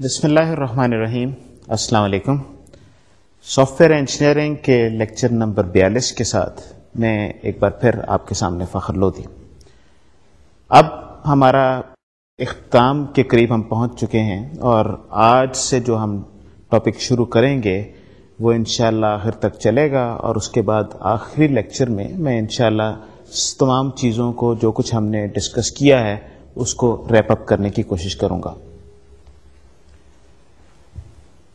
بسم اللہ الرحمن الرحیم۔ السلام علیکم۔ سافٹ ویئر انجینئرنگ کے لیکچر نمبر بیالیس کے ساتھ میں ایک بار پھر آپ کے سامنے فخر لو دی اب ہمارا اختتام کے قریب ہم پہنچ چکے ہیں اور آج سے جو ہم ٹاپک شروع کریں گے، وہ انشاءاللہ آخر تک چلے گا اور اس کے بعد آخری لیکچر میں میں انشاءاللہ تمام چیزوں کو جو کچھ ہم نے ڈسکس کیا ہے، اس کو ریپ اپ کرنے کی کوشش کروں گا۔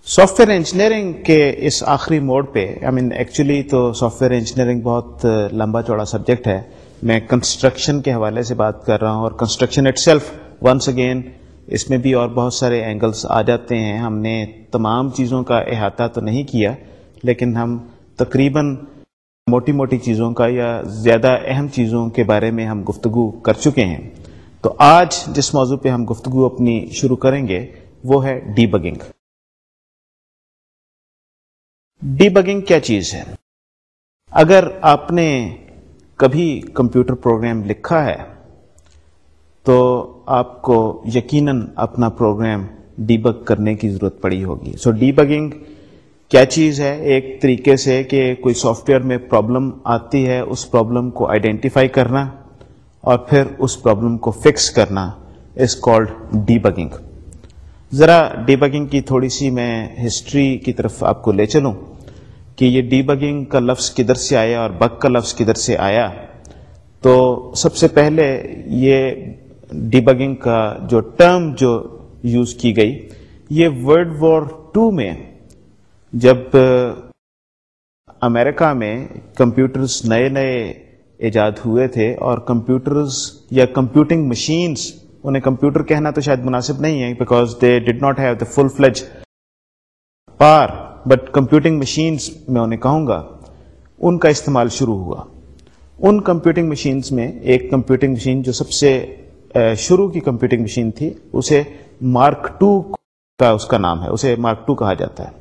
سافٹ ویئر انجینئرنگ کے اس آخری موڈ پہ آئی مین ایکچولی تو سافٹ ویئر انجینئرنگ بہت لمبا چوڑا سبجیکٹ ہے۔ میں کنسٹرکشن کے حوالے سے بات کر رہا ہوں اور construction itself once again اس میں بھی اور بہت سارے اینگلس آ جاتے ہیں۔ ہم نے تمام چیزوں کا احاطہ تو نہیں کیا، لیکن ہم تقریباً موٹی موٹی چیزوں کا یا زیادہ اہم چیزوں کے بارے میں ہم گفتگو کر چکے ہیں۔ تو آج جس موضوع پہ ہم گفتگو اپنی شروع کریں گے، وہ ہے ڈی بگنگ ڈی بگنگ کیا چیز ہے؟ اگر آپ نے کبھی کمپیوٹر پروگرام لکھا ہے، تو آپ کو یقیناً اپنا پروگرام ڈی بگ کرنے کی ضرورت پڑی ہوگی۔ سو ڈی بگنگ کیا چیز ہے؟ ایک طریقے سے کہ کوئی سافٹ ویئر میں پرابلم آتی ہے، اس پرابلم کو آئیڈینٹیفائی کرنا اور پھر اس پرابلم کو فکس کرنا۔ از کالڈ ڈی بگنگ ذرا ڈی بگنگ کی تھوڑی سی میں ہسٹری کی طرف آپ کو لے چلوں۔ کہ یہ ڈی بگنگ کا لفظ کدھر سے آیا اور بگ کا لفظ کدھر سے آیا، تو سب سے پہلے یہ ڈی بگنگ کا جو ٹرم جو یوز کی گئی، یہ ورلڈ وار ٹو میں، جب امریکہ میں کمپیوٹرز نئے نئے ایجاد ہوئے تھے اور کمپیوٹرز یا کمپیوٹنگ مشینز، انہیں کمپیوٹر کہنا تو شاید مناسب نہیں ہے because they did not have the full fledged power but computing machines میں انہیں کہوں گا، ان کا استعمال شروع ہوا۔ ان کمپیوٹنگ مشینس میں ایک کمپیوٹنگ مشین جو سب سے شروع کی کمپیوٹنگ مشین تھی، اسے مارک ٹو کا اس کا نام ہے، اسے مارک ٹو کہا جاتا ہے۔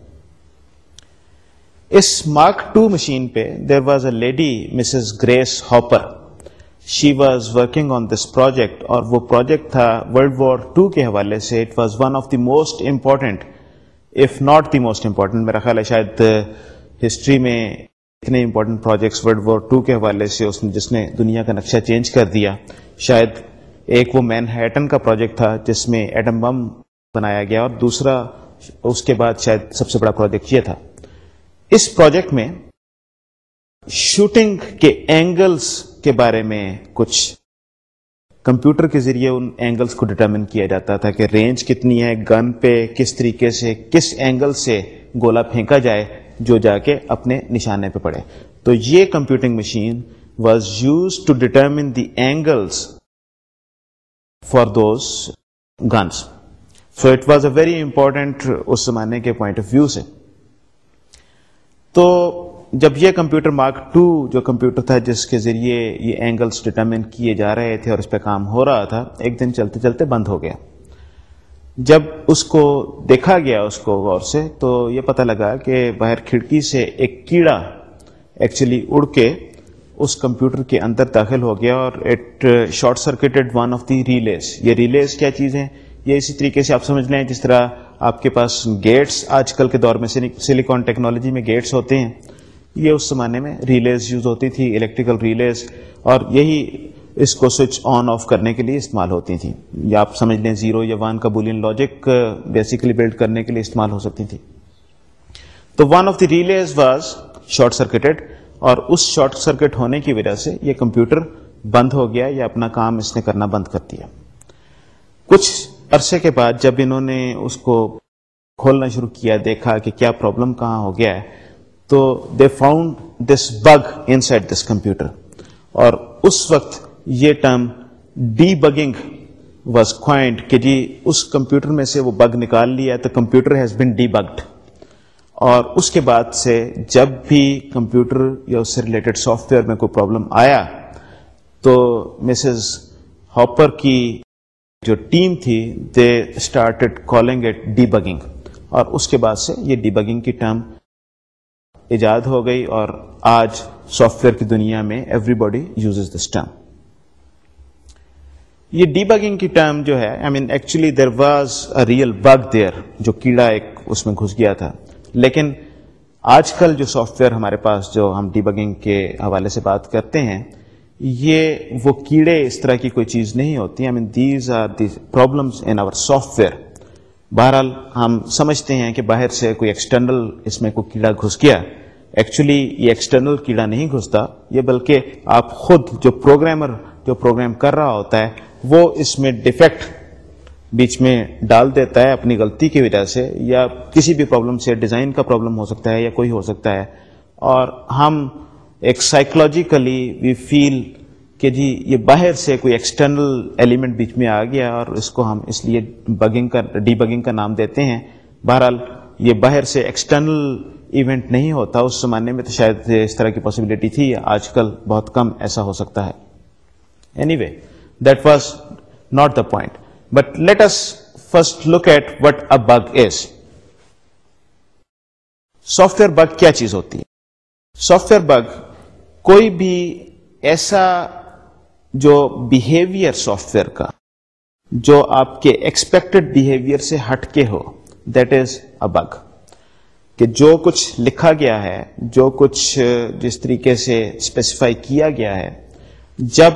اس مارک ٹو مشین پہ there was a lady Mrs Grace Hopper she was working on this project اور وہ پروجیکٹ تھا ورلڈ وار ٹو کے حوالے سے it was one of the most important if not the most important میرا خیال ہے شاید ہسٹری میں اتنے important projects world war two کے حوالے سے اس نے جس نے دنیا کا نقشہ چینج کر دیا، شاید ایک وہ مین ہیٹن کا پروجیکٹ تھا جس میں ایٹم بم بنایا گیا اور دوسرا اس کے بعد شاید سب سے بڑا پروجیکٹ یہ تھا۔ اس پروجیکٹ میں شوٹنگ کے اینگلس کے بارے میں کچھ کمپیوٹر کے ذریعے ان اینگلس کو ڈٹرمن کیا جاتا تھا کہ رینج کتنی ہے گن پہ کس طریقے سے، کس اینگل سے گولا پھینکا جائے جو جا کے اپنے نشانے پہ پڑے۔ تو یہ computing machine was use to determine the angles for those guns so it was a very important اس زمانے کے پوائنٹ آف ویو سے۔ تو جب یہ کمپیوٹر مارک ٹو جو کمپیوٹر تھا جس کے ذریعے یہ اینگلس ڈٹرمن کیے جا رہے تھے اور اس پہ کام ہو رہا تھا، ایک دن چلتے چلتے بند ہو گیا۔ جب اس کو دیکھا گیا اس کو غور سے تو یہ پتہ لگا کہ باہر کھڑکی سے ایک کیڑا ایکچولی اڑ کے اس کمپیوٹر کے اندر داخل ہو گیا اور it short circuited one of the relays یہ ریلیز کیا چیز ہے یہ اسی طریقے سے آپ سمجھ لیں جس طرح آپ کے پاس گیٹس آج کل کے دور میں سلیکون ٹیکنالوجی میں گیٹس ہوتے ہیں۔ یہ اس زمانے میں ریلیز یوز ہوتی تھی الیکٹریکل ریلیز، اور یہی اس کو سوئچ آن آف کرنے کے لیے استعمال ہوتی تھیں یا آپ سمجھ لیں زیرو یا ون کا بولین لاجک بیسیکلی بلڈ کرنے کے لیے استعمال ہو سکتی تھی۔ تو one of the relays was short circuited اور اس شارٹ سرکٹ ہونے کی وجہ سے یہ کمپیوٹر بند ہو گیا، یا اپنا کام اس نے کرنا بند کر دیا۔ کچھ عرصے کے بعد جب انہوں نے اس کو کھولنا شروع کیا، دیکھا کہ کیا پرابلم کہاں ہو گیا ہے تو they found this bug inside this computer اور اس وقت یہ term debugging was coined کہ جی اس کمپیوٹر میں سے وہ بگ نکال لیا تو computer has been debugged اور اس کے بعد سے جب بھی کمپیوٹر یا اس سے ریلیٹڈ سافٹ ویئر میں کوئی پرابلم آیا تو مسز ہاپر کی جو ٹیم تھی they started calling it debugging اور اس کے بعد سے یہ ڈی بگنگ کی ٹرم ایجاد ہو گئی اور آج سافٹ ویئر کی دنیا میں everybody use this term یہ ڈی بگنگ کی ٹرم جو ہے I mean actually there was a real bug there جو کیڑا ایک اس میں گھس گیا تھا. لیکن آج کل جو سافٹ ویئر ہمارے پاس جو ہم ڈی بگنگ کے حوالے سے بات کرتے ہیں، یہ وہ کیڑے اس طرح کی کوئی چیز نہیں ہوتی. I mean these are the problems in our software بہرحال ہم سمجھتے ہیں کہ باہر سے کوئی ایکسٹرنل اس میں کوئی کیڑا گھس گیا۔ ایکچولی یہ ایکسٹرنل کیڑا نہیں گھستا، یہ بلکہ آپ خود جو پروگرامر جو پروگرام کر رہا ہوتا ہے، وہ اس میں ڈیفیکٹ بیچ میں ڈال دیتا ہے اپنی غلطی کی وجہ سے، یا کسی بھی پرابلم سے ڈیزائن کا پرابلم ہو سکتا ہے یا کوئی ہو سکتا ہے۔ اور ہم ایک سائیکولوجیکلی وی فیل کہ جی یہ باہر سے کوئی ایکسٹرنل ایلیمنٹ بیچ میں آ گیا اور اس کو ہم اس لیے بگنگ کا ڈی بگنگ کا نام دیتے ہیں۔ بہرحال، یہ باہر سے ایکسٹرنل ایونٹ نہیں ہوتا۔ اس زمانے میں تو شاید اس طرح کی پاسبلٹی تھی۔ آج کل بہت کم ایسا ہو سکتا ہے۔ Anyway that was not the point but let's first look at what a bug is software bug کیا چیز ہوتی ہے؟ سافٹ ویئر بگ کوئی بھی ایسا جو بہیویئر سافٹ ویئر کا، جو آپ کے ایکسپیکٹڈ بہیویئر سے ہٹ کے ہو دیٹ از ا بگ کہ جو کچھ لکھا گیا ہے، جو کچھ جس طریقے سے اسپیسیفائی کیا گیا ہے، جب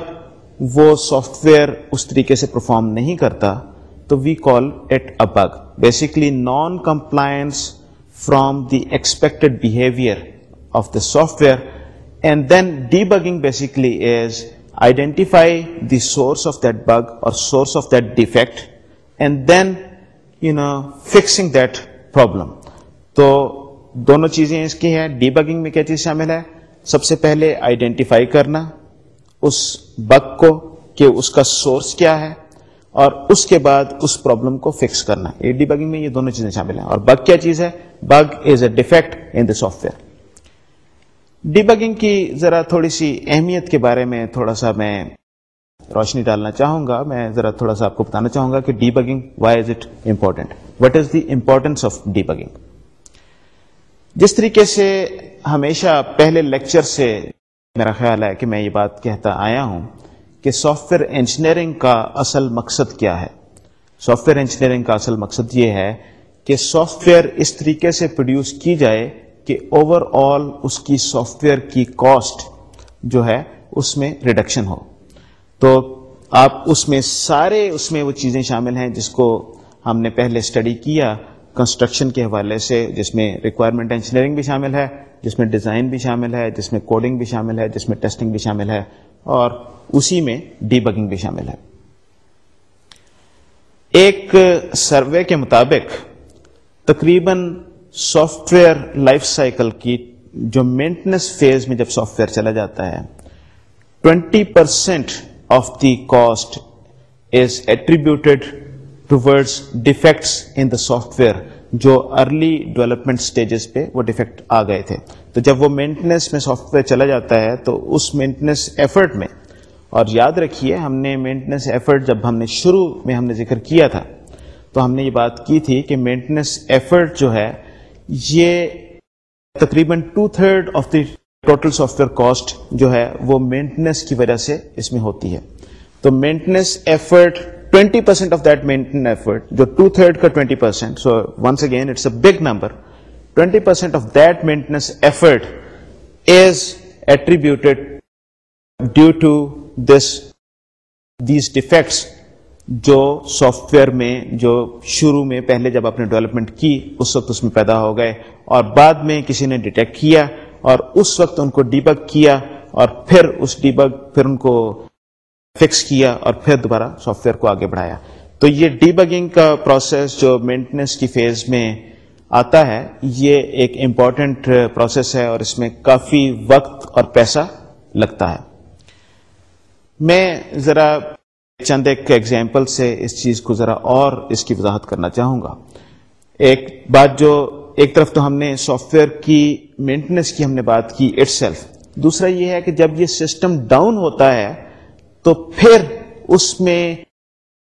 وہ سافٹ ویئر اس طریقے سے پرفارم نہیں کرتا، تو we call it a bug basically non compliance from the expected behaviour of the software and then debugging basically is identify the source of that bug اور source of that defect and then you know fixing that problem تو دونوں چیزیں اس کی ہیں۔ D bugging میں کیا چیز شامل ہے؟ سب سے پہلے آئیڈینٹیفائی کرنا، اس بگ کو کہ اس کا سورس کیا ہے اور اس کے بعد اس پرابلم کو فکس کرنا۔ یہ ڈی بگنگ میں یہ دونوں چیزیں شامل ہیں۔ اور بگ کیا چیز ہے؟ Bug is a defect in the software debugging کی ذرا تھوڑی سی اہمیت کے بارے میں تھوڑا سا میں روشنی ڈالنا چاہوں گا۔ میں ذرا تھوڑا سا آپ کو بتانا چاہوں گا کہ debugging why is it important what is the importance of debugging جس طریقے سے ہمیشہ پہلے لیکچر سے میرا خیال ہے کہ میں یہ بات کہتا آیا ہوں کہ سافٹ ویئر انجینئرنگ کا اصل مقصد کیا ہے۔ سافٹ ویئر انجینئرنگ کا اصل مقصد یہ ہے کہ سافٹ ویئر اس طریقے سے پروڈیوس کی جائے کہ اوور آل اس کی سافٹ ویئر کی کاسٹ جو ہے اس میں ریڈکشن ہو۔ تو آپ اس میں سارے اس میں وہ چیزیں شامل ہیں جس کو ہم نے پہلے اسٹڈی کیا کنسٹرکشن کے حوالے سے، جس میں ریکوائرمنٹ انجینئرنگ بھی شامل ہے، جس میں ڈیزائن بھی شامل ہے، جس میں کوڈنگ بھی شامل ہے، جس میں ٹیسٹنگ بھی شامل ہے، اور اسی میں ڈی بگنگ بھی شامل ہے۔ ایک سروے کے مطابق تقریباً سافٹ ویئر لائف سائیکل کی جو مینٹنس فیز میں جب سافٹ ویئر چلا جاتا ہے twenty percent of the cost is attributed towards defects in the software جو ارلی ڈیولپمنٹ اسٹیجز پہ وہ ڈیفیکٹ آ گئے تھے۔ تو جب وہ مینٹنس میں سافٹ ویئر چلا جاتا ہے، تو اس مینٹنس ایفرٹ میں، اور یاد رکھیے، ہم نے مینٹنس ایفرٹ جب ہم نے شروع میں ہم نے ذکر کیا تھا، تو ہم نے یہ بات کی تھی کہ مینٹنس ایفرٹ جو ہے یہ تقریباً two third of the total software cost جو ہے وہ مینٹنس کی وجہ سے اس میں ہوتی ہے۔ تو maintenance effort twenty percent of that maintenance effort جو ٹو تھرڈ کا twenty percent so once again it's a big number twenty percent of that maintenance effort is attributed due to this these defects جو software میں، جو شروع میں، پہلے جب آپ نے ڈیولپمنٹ کی، اس وقت اس میں پیدا ہو گئے اور بعد میں کسی نے ڈیٹیکٹ کیا اور اس وقت ان کو ڈیبک کیا اور پھر اس ڈیبک پھر ان کو فکس کیا اور پھر دوبارہ سافٹ ویئر کو آگے بڑھایا۔ تو یہ ڈی بگنگ کا پروسیس جو مینٹنس کی فیز میں آتا ہے، یہ ایک امپورٹنٹ پروسیس ہے اور اس میں کافی وقت اور پیسہ لگتا ہے۔ میں ذرا چند ایک ایگزامپل سے اس چیز کو ذرا اور اس کی وضاحت کرنا چاہوں گا۔ ایک بات جو ایک طرف تو ہم نے سافٹ ویئر کی مینٹنس کی ہم نے بات کی اٹ سیلف دوسرا یہ ہے کہ جب یہ سسٹم ڈاؤن ہوتا ہے، تو پھر اس میں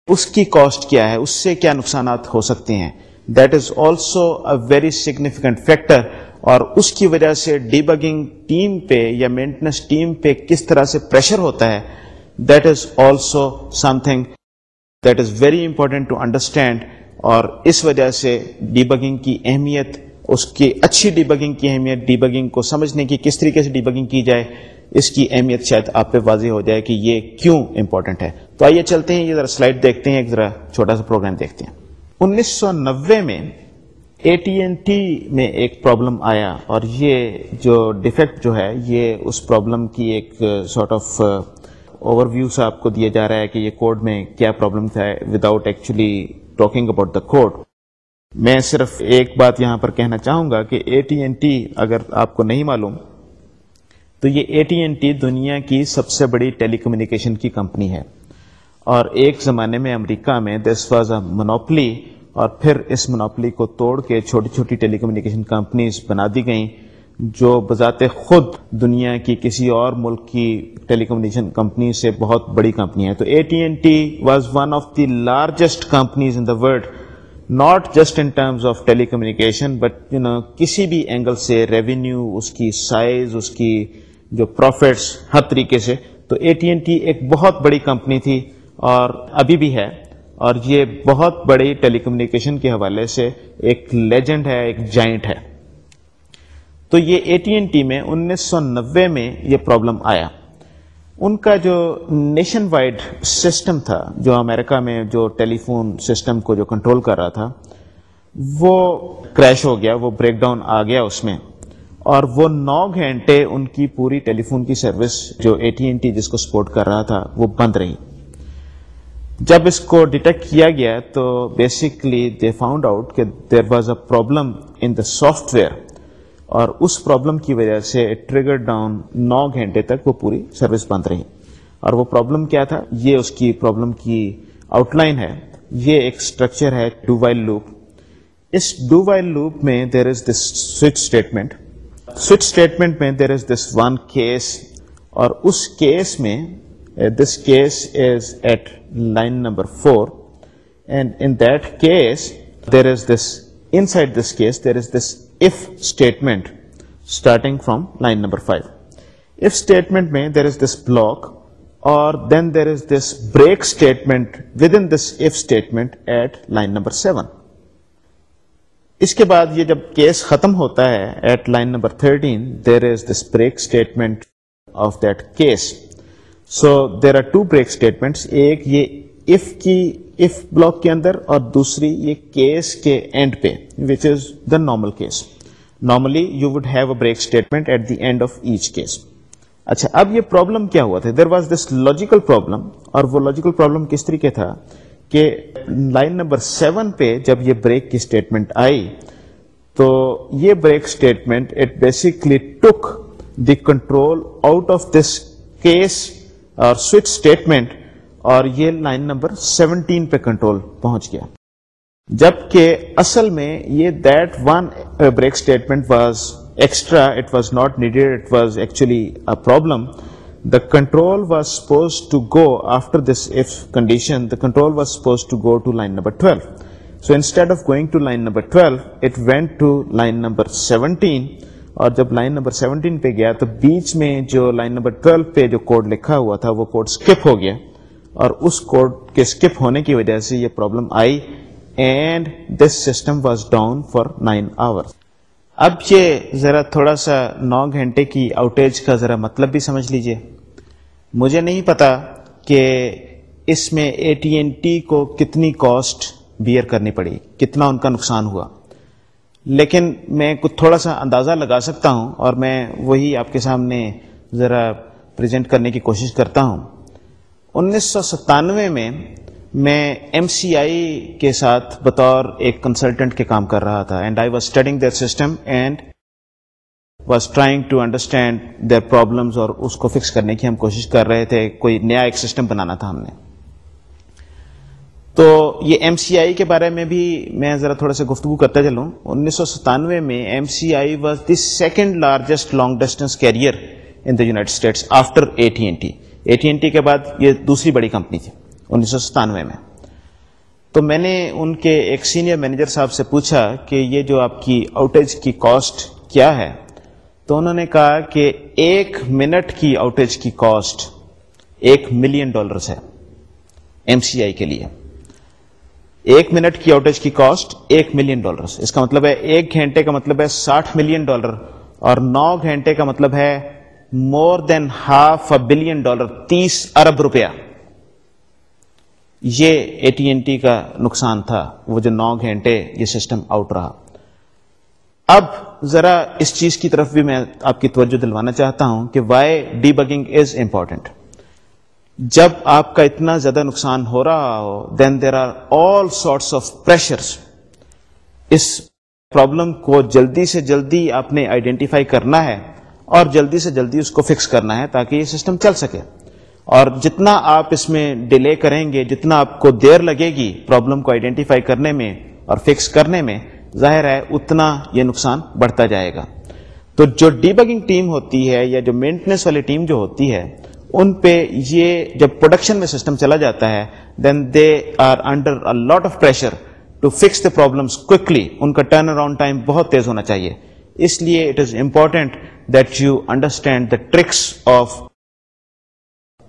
اس کی کاسٹ کیا ہے؟ اس سے کیا نقصانات ہو سکتے ہیں؟ That is also a very significant factor اور اس کی وجہ سے ڈی بگنگ ٹیم پہ یا مینٹنس ٹیم پہ کس طرح سے پریشر ہوتا ہے؟ That is also something that is very important to understand اور اس وجہ سے ڈی بگنگ کی اہمیت، اس کی اچھی ڈی بگنگ کی اہمیت ڈی بگنگ کو سمجھنے کی کس طریقے سے ڈی بگنگ کی جائے، اس کی اہمیت شاید آپ پہ واضح ہو جائے کہ یہ کیوں امپورٹنٹ ہے۔ تو آئیے چلتے ہیں، یہ ذرا سلائڈ دیکھتے ہیں، ایک ذرا چھوٹا سا پروگرام دیکھتے ہیں۔ انیس سو نوے میں اے ٹی این ٹی میں ایک پرابلم آیا اور یہ جو ڈیفیکٹ جو ہے، یہ اس پرابلم کی ایک uh, sort of uh, overview سے آپ کو دیا جا رہا ہے کہ یہ کوڈ میں کیا پرابلم تھا without actually talking about the code میں صرف ایک بات یہاں پر کہنا چاہوں گا کہ اے ٹی این ٹی اگر آپ کو نہیں معلوم، تو یہ اے ٹی این ٹی دنیا کی سب سے بڑی ٹیلی کمیونیکیشن کی کمپنی ہے۔ اور ایک زمانے میں امریکہ میں دس واز اے منوپلی اور پھر اس منوپلی کو توڑ کے چھوٹی چھوٹی ٹیلی کمیونیکیشن کمپنیز بنا دی گئیں۔ جو بذات خود دنیا کی کسی اور ملک کی ٹیلی کمیونیکیشن کمپنی سے بہت بڑی کمپنی ہے تو A T N T was one of the largest companies in the world not just in terms of telecommunication but you know کسی بھی اینگل سے ریونیو اس کی سائز اس کی جو پروفٹس ہر طریقے سے۔ تو اے ٹی این ٹی ایک بہت بڑی کمپنی تھی اور ابھی بھی ہے۔ اور یہ بہت بڑی ٹیلی کمیونیکیشن کے حوالے سے ایک لیجنڈ ہے، ایک جائنٹ ہے۔ تو یہ اے ٹی این ٹی میں انیس سو نوے میں یہ پرابلم آیا۔ ان کا جو نیشن وائڈ سسٹم تھا، جو امریکہ میں جو ٹیلی فون سسٹم کو جو کنٹرول کر رہا تھا، وہ کریش ہو گیا، وہ بریک ڈاؤن آ گیا اس میں۔ اور وہ نو گھنٹے ان کی پوری ٹیلی فون کی سروس جو اے ٹی این ٹی جس کو سپورٹ کر رہا تھا، وہ بند رہی۔ جب اس کو ڈیٹیکٹ کیا گیا تو بیسکلی دے فاؤنڈ آؤٹ کہ there was a problem in the software اور اس پرابلم کی وجہ سے ٹریگر ڈاؤن نو گھنٹے تک وہ پوری سروس بند رہی۔ اور وہ پرابلم کیا تھا؟ یہ اس کی پرابلم کی آؤٹ لائن ہے۔ یہ ایک اسٹرکچر ہے ڈو وائل لوپ اس ڈو وائل لوپ میں there is this switch statement switch statement میں there is this one case اور اس کیس میں this case is at line number four and in that case there is this inside this case there is this if statement starting from line number five if statement میں there is this block اور then there is this break statement with in this if statement at line number seven اس کے بعد یہ جب case ختم ہوتا ہے at line number thirteen there is this break statement of that case so there are two break statement ایک یہ if کی اف بلاک کے اندر اور دوسری یہ کیس کے اینڈ پہ which is the normal case normally you would have a break statement at the end of each case اچھا اب یہ پرابلم کیا ہوا تھا؟ There was this logical problem اور وہ لاجیکل پرابلم کس طریقے تھا کہ لائن نمبر سیون پہ جب یہ بریک کی اسٹیٹمنٹ آئی، تو یہ break statement it basically took the control out of this case اور سوئچ اسٹیٹمنٹ اور یہ لائن نمبر سیونٹین پہ کنٹرول پہنچ گیا۔ جبکہ اصل میں یہ that one break statement was extra it was not needed it was actually problem the control was supposed to go after this if condition, the control was supposed to go to line number 12. So instead of going to line number 12, it went to line number 17 اور جب line number 17 پہ گیا تو بیچ میں جو line number 12 پہ جو code لکھا ہوا تھا وہ کوڈ سکپ ہو گیا۔ اور اس کوڈ کے سکپ ہونے کی وجہ سے یہ problem I and this system was down for nine hour اب یہ ذرا تھوڑا سا نو گھنٹے کی آؤٹیج کا ذرا مطلب بھی سمجھ لیجیے۔ مجھے نہیں پتا کہ اس میں اے ٹی این ٹی کو کتنی کاسٹ بیئر کرنی پڑی، کتنا ان کا نقصان ہوا۔ لیکن میں کچھ تھوڑا سا اندازہ لگا سکتا ہوں اور میں وہی آپ کے سامنے ذرا پریزنٹ کرنے کی کوشش کرتا ہوں۔ انیس سو ستانوے میں میں ایم سی آئی کے ساتھ بطور ایک کنسلٹنٹ کے کام کر رہا تھا and I was studying their system and was trying to understand their problems اور اس کو فکس کرنے کی ہم کوشش کر رہے تھے کوئی نیا ایک سسٹم بنانا تھا ہم نے تو یہ ایم سی آئی کے بارے میں بھی میں ذرا تھوڑا سا گفتگو کرتا چلوں انیس سو ستانوے میں M C I was the second largest long distance carrier in the United States after A T N T A T N T کے بعد یہ دوسری بڑی کمپنی تھی، انیس سو ستانوے میں۔ تو میں نے ان کے ایک سینئر مینیجر صاحب سے پوچھا کہ یہ جو آپ کی آؤٹیج کی کاسٹ کیا ہے؟ تو انہوں نے کہا کہ ایک منٹ کی آؤٹیج کی کاسٹ ایک ملین ڈالرز ہے ایم سی آئی کے لیے۔ ایک منٹ کی آؤٹیج کی کاسٹ ایک ملین ڈالر اس کا مطلب ہے ایک گھنٹے کا مطلب ہے ساٹھ ملین ڈالر اور نو گھنٹے کا مطلب ہے more than half a billion dollar تیس ارب روپیہ. یہ اے ٹی این ٹی کا نقصان تھا. وہ جو نو گھنٹے یہ سسٹم آؤٹ رہا. اب ذرا اس چیز کی طرف بھی میں آپ کی توجہ دلوانا چاہتا ہوں کہ why debugging is important جب آپ کا اتنا زیادہ نقصان ہو رہا ہو then there are all sorts of pressure us problem کو جلدی سے جلدی آپ نے آئیڈینٹیفائی کرنا ہے. اور جلدی سے جلدی اس کو فکس کرنا ہے تاکہ یہ سسٹم چل سکے۔ اور جتنا آپ اس میں ڈیلے کریں گے، جتنا آپ کو دیر لگے گی پرابلم کو آئیڈینٹیفائی کرنے میں اور فکس کرنے میں، ظاہر ہے اتنا یہ نقصان بڑھتا جائے گا۔ تو جو ڈی بگنگ ٹیم ہوتی ہے یا جو مینٹنس والی ٹیم جو ہوتی ہے، ان پہ یہ جب پروڈکشن میں سسٹم چلا جاتا ہے then they are under lot of pressure to fix the problems quickly ان کا ٹرن اراؤنڈ ٹائم بہت تیز ہونا چاہیے۔ اس لیے it is important that you understand the tricks of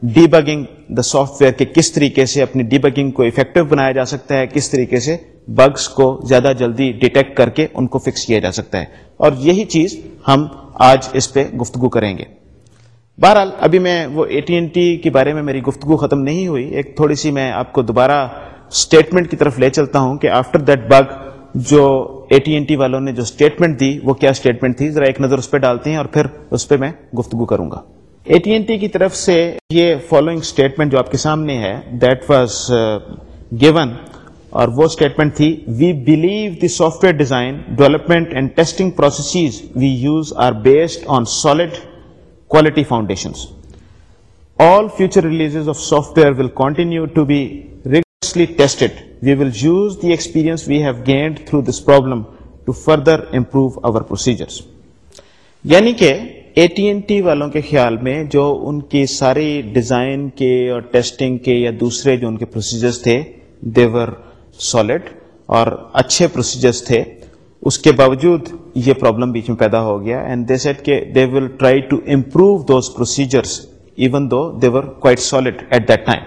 debugging the software کے کس طریقے سے اپنی ڈی بگنگ کو افیکٹو بنایا جا سکتا ہے، کس طریقے سے بگس کو زیادہ جلدی ڈیٹیکٹ کر کے ان کو فکس کیا جا سکتا ہے۔ اور یہی چیز ہم آج اس پہ گفتگو کریں گے۔ بہرحال، ابھی میں وہ اے ٹی این ٹی کے بارے میں میری گفتگو ختم نہیں ہوئی، ایک تھوڑی سی میں آپ کو دوبارہ اسٹیٹمنٹ کی طرف لے چلتا ہوں کہ آفٹر دیٹ بگ جو اے ٹی این ٹی والوں نے جو اسٹیٹمنٹ دی، وہ کیا اسٹیٹمنٹ تھی؟ ذرا ایک نظر اس پہ ڈالتے ہیں اور پھر اس پہ میں گفتگو کروں گا۔ اے ٹی این ٹی کی طرف سے یہ فالوئنگ اسٹیٹمنٹ جو آپ کے سامنے ہے دیٹ واز گیون اور وہ اسٹیٹمنٹ تھی we believe the software design development and testing processes we use are based on solid quality foundation all future release of software will continue to be rigorously tested we will use the experience we have gained through this problem to further improve our procedures یعنی کہ اے T N T والوں کے خیال میں جو ان کی ساری ڈیزائن کے اور ٹیسٹنگ کے یا دوسرے جو ان کے پروسیجرز تھے دیور سالڈ اور اچھے پروسیجرز تھے اس کے باوجود یہ پرابلم بیچ میں پیدا ہو گیا اینڈ دے سیٹ کہ they will try to improve those procedures even though they were quite solid at that time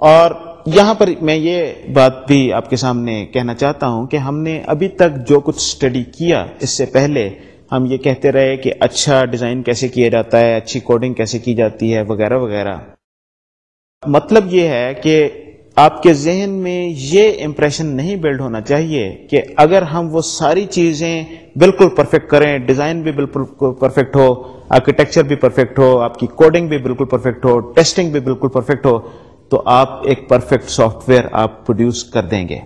اور یہاں پر میں یہ بات بھی آپ کے سامنے کہنا چاہتا ہوں کہ ہم نے ابھی تک جو کچھ اسٹڈی کیا، اس سے پہلے ہم یہ کہتے رہے کہ اچھا ڈیزائن کیسے کیا جاتا ہے، اچھی کوڈنگ کیسے کی جاتی ہے، وغیرہ وغیرہ۔ مطلب یہ ہے کہ آپ کے ذہن میں یہ امپریشن نہیں بلڈ ہونا چاہیے کہ اگر ہم وہ ساری چیزیں بالکل پرفیکٹ کریں ڈیزائن بھی بالکل پرفیکٹ ہو آرکیٹیکچر بھی پرفیکٹ ہو، آپ کی کوڈنگ بھی بالکل پرفیکٹ ہو ٹیسٹنگ بھی بالکل پرفیکٹ ہو تو آپ ایک پرفیکٹ سافٹ ویئر آپ پروڈیوس کر دیں گے۔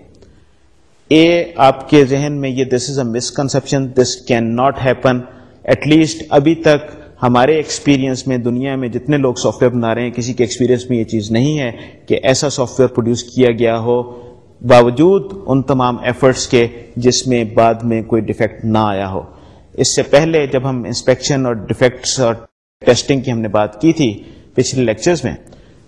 اے آپ کے ذہن میں یہ this is a misconception this can not happen at least ابھی تک ہمارے ایکسپیرینس میں دنیا میں جتنے لوگ سافٹ ویئر بنا رہے ہیں، کسی کے ایکسپیرینس میں یہ چیز نہیں ہے کہ ایسا سافٹ ویئر پروڈیوس کیا گیا ہو۔ باوجود ان تمام ایفرٹس کے جس میں بعد میں کوئی ڈیفیکٹ نہ آیا ہو۔ اس سے پہلے جب ہم انسپیکشن اور ڈیفیکٹس اور ٹیسٹنگ کی ہم نے بات کی تھی پچھلے لیکچرز میں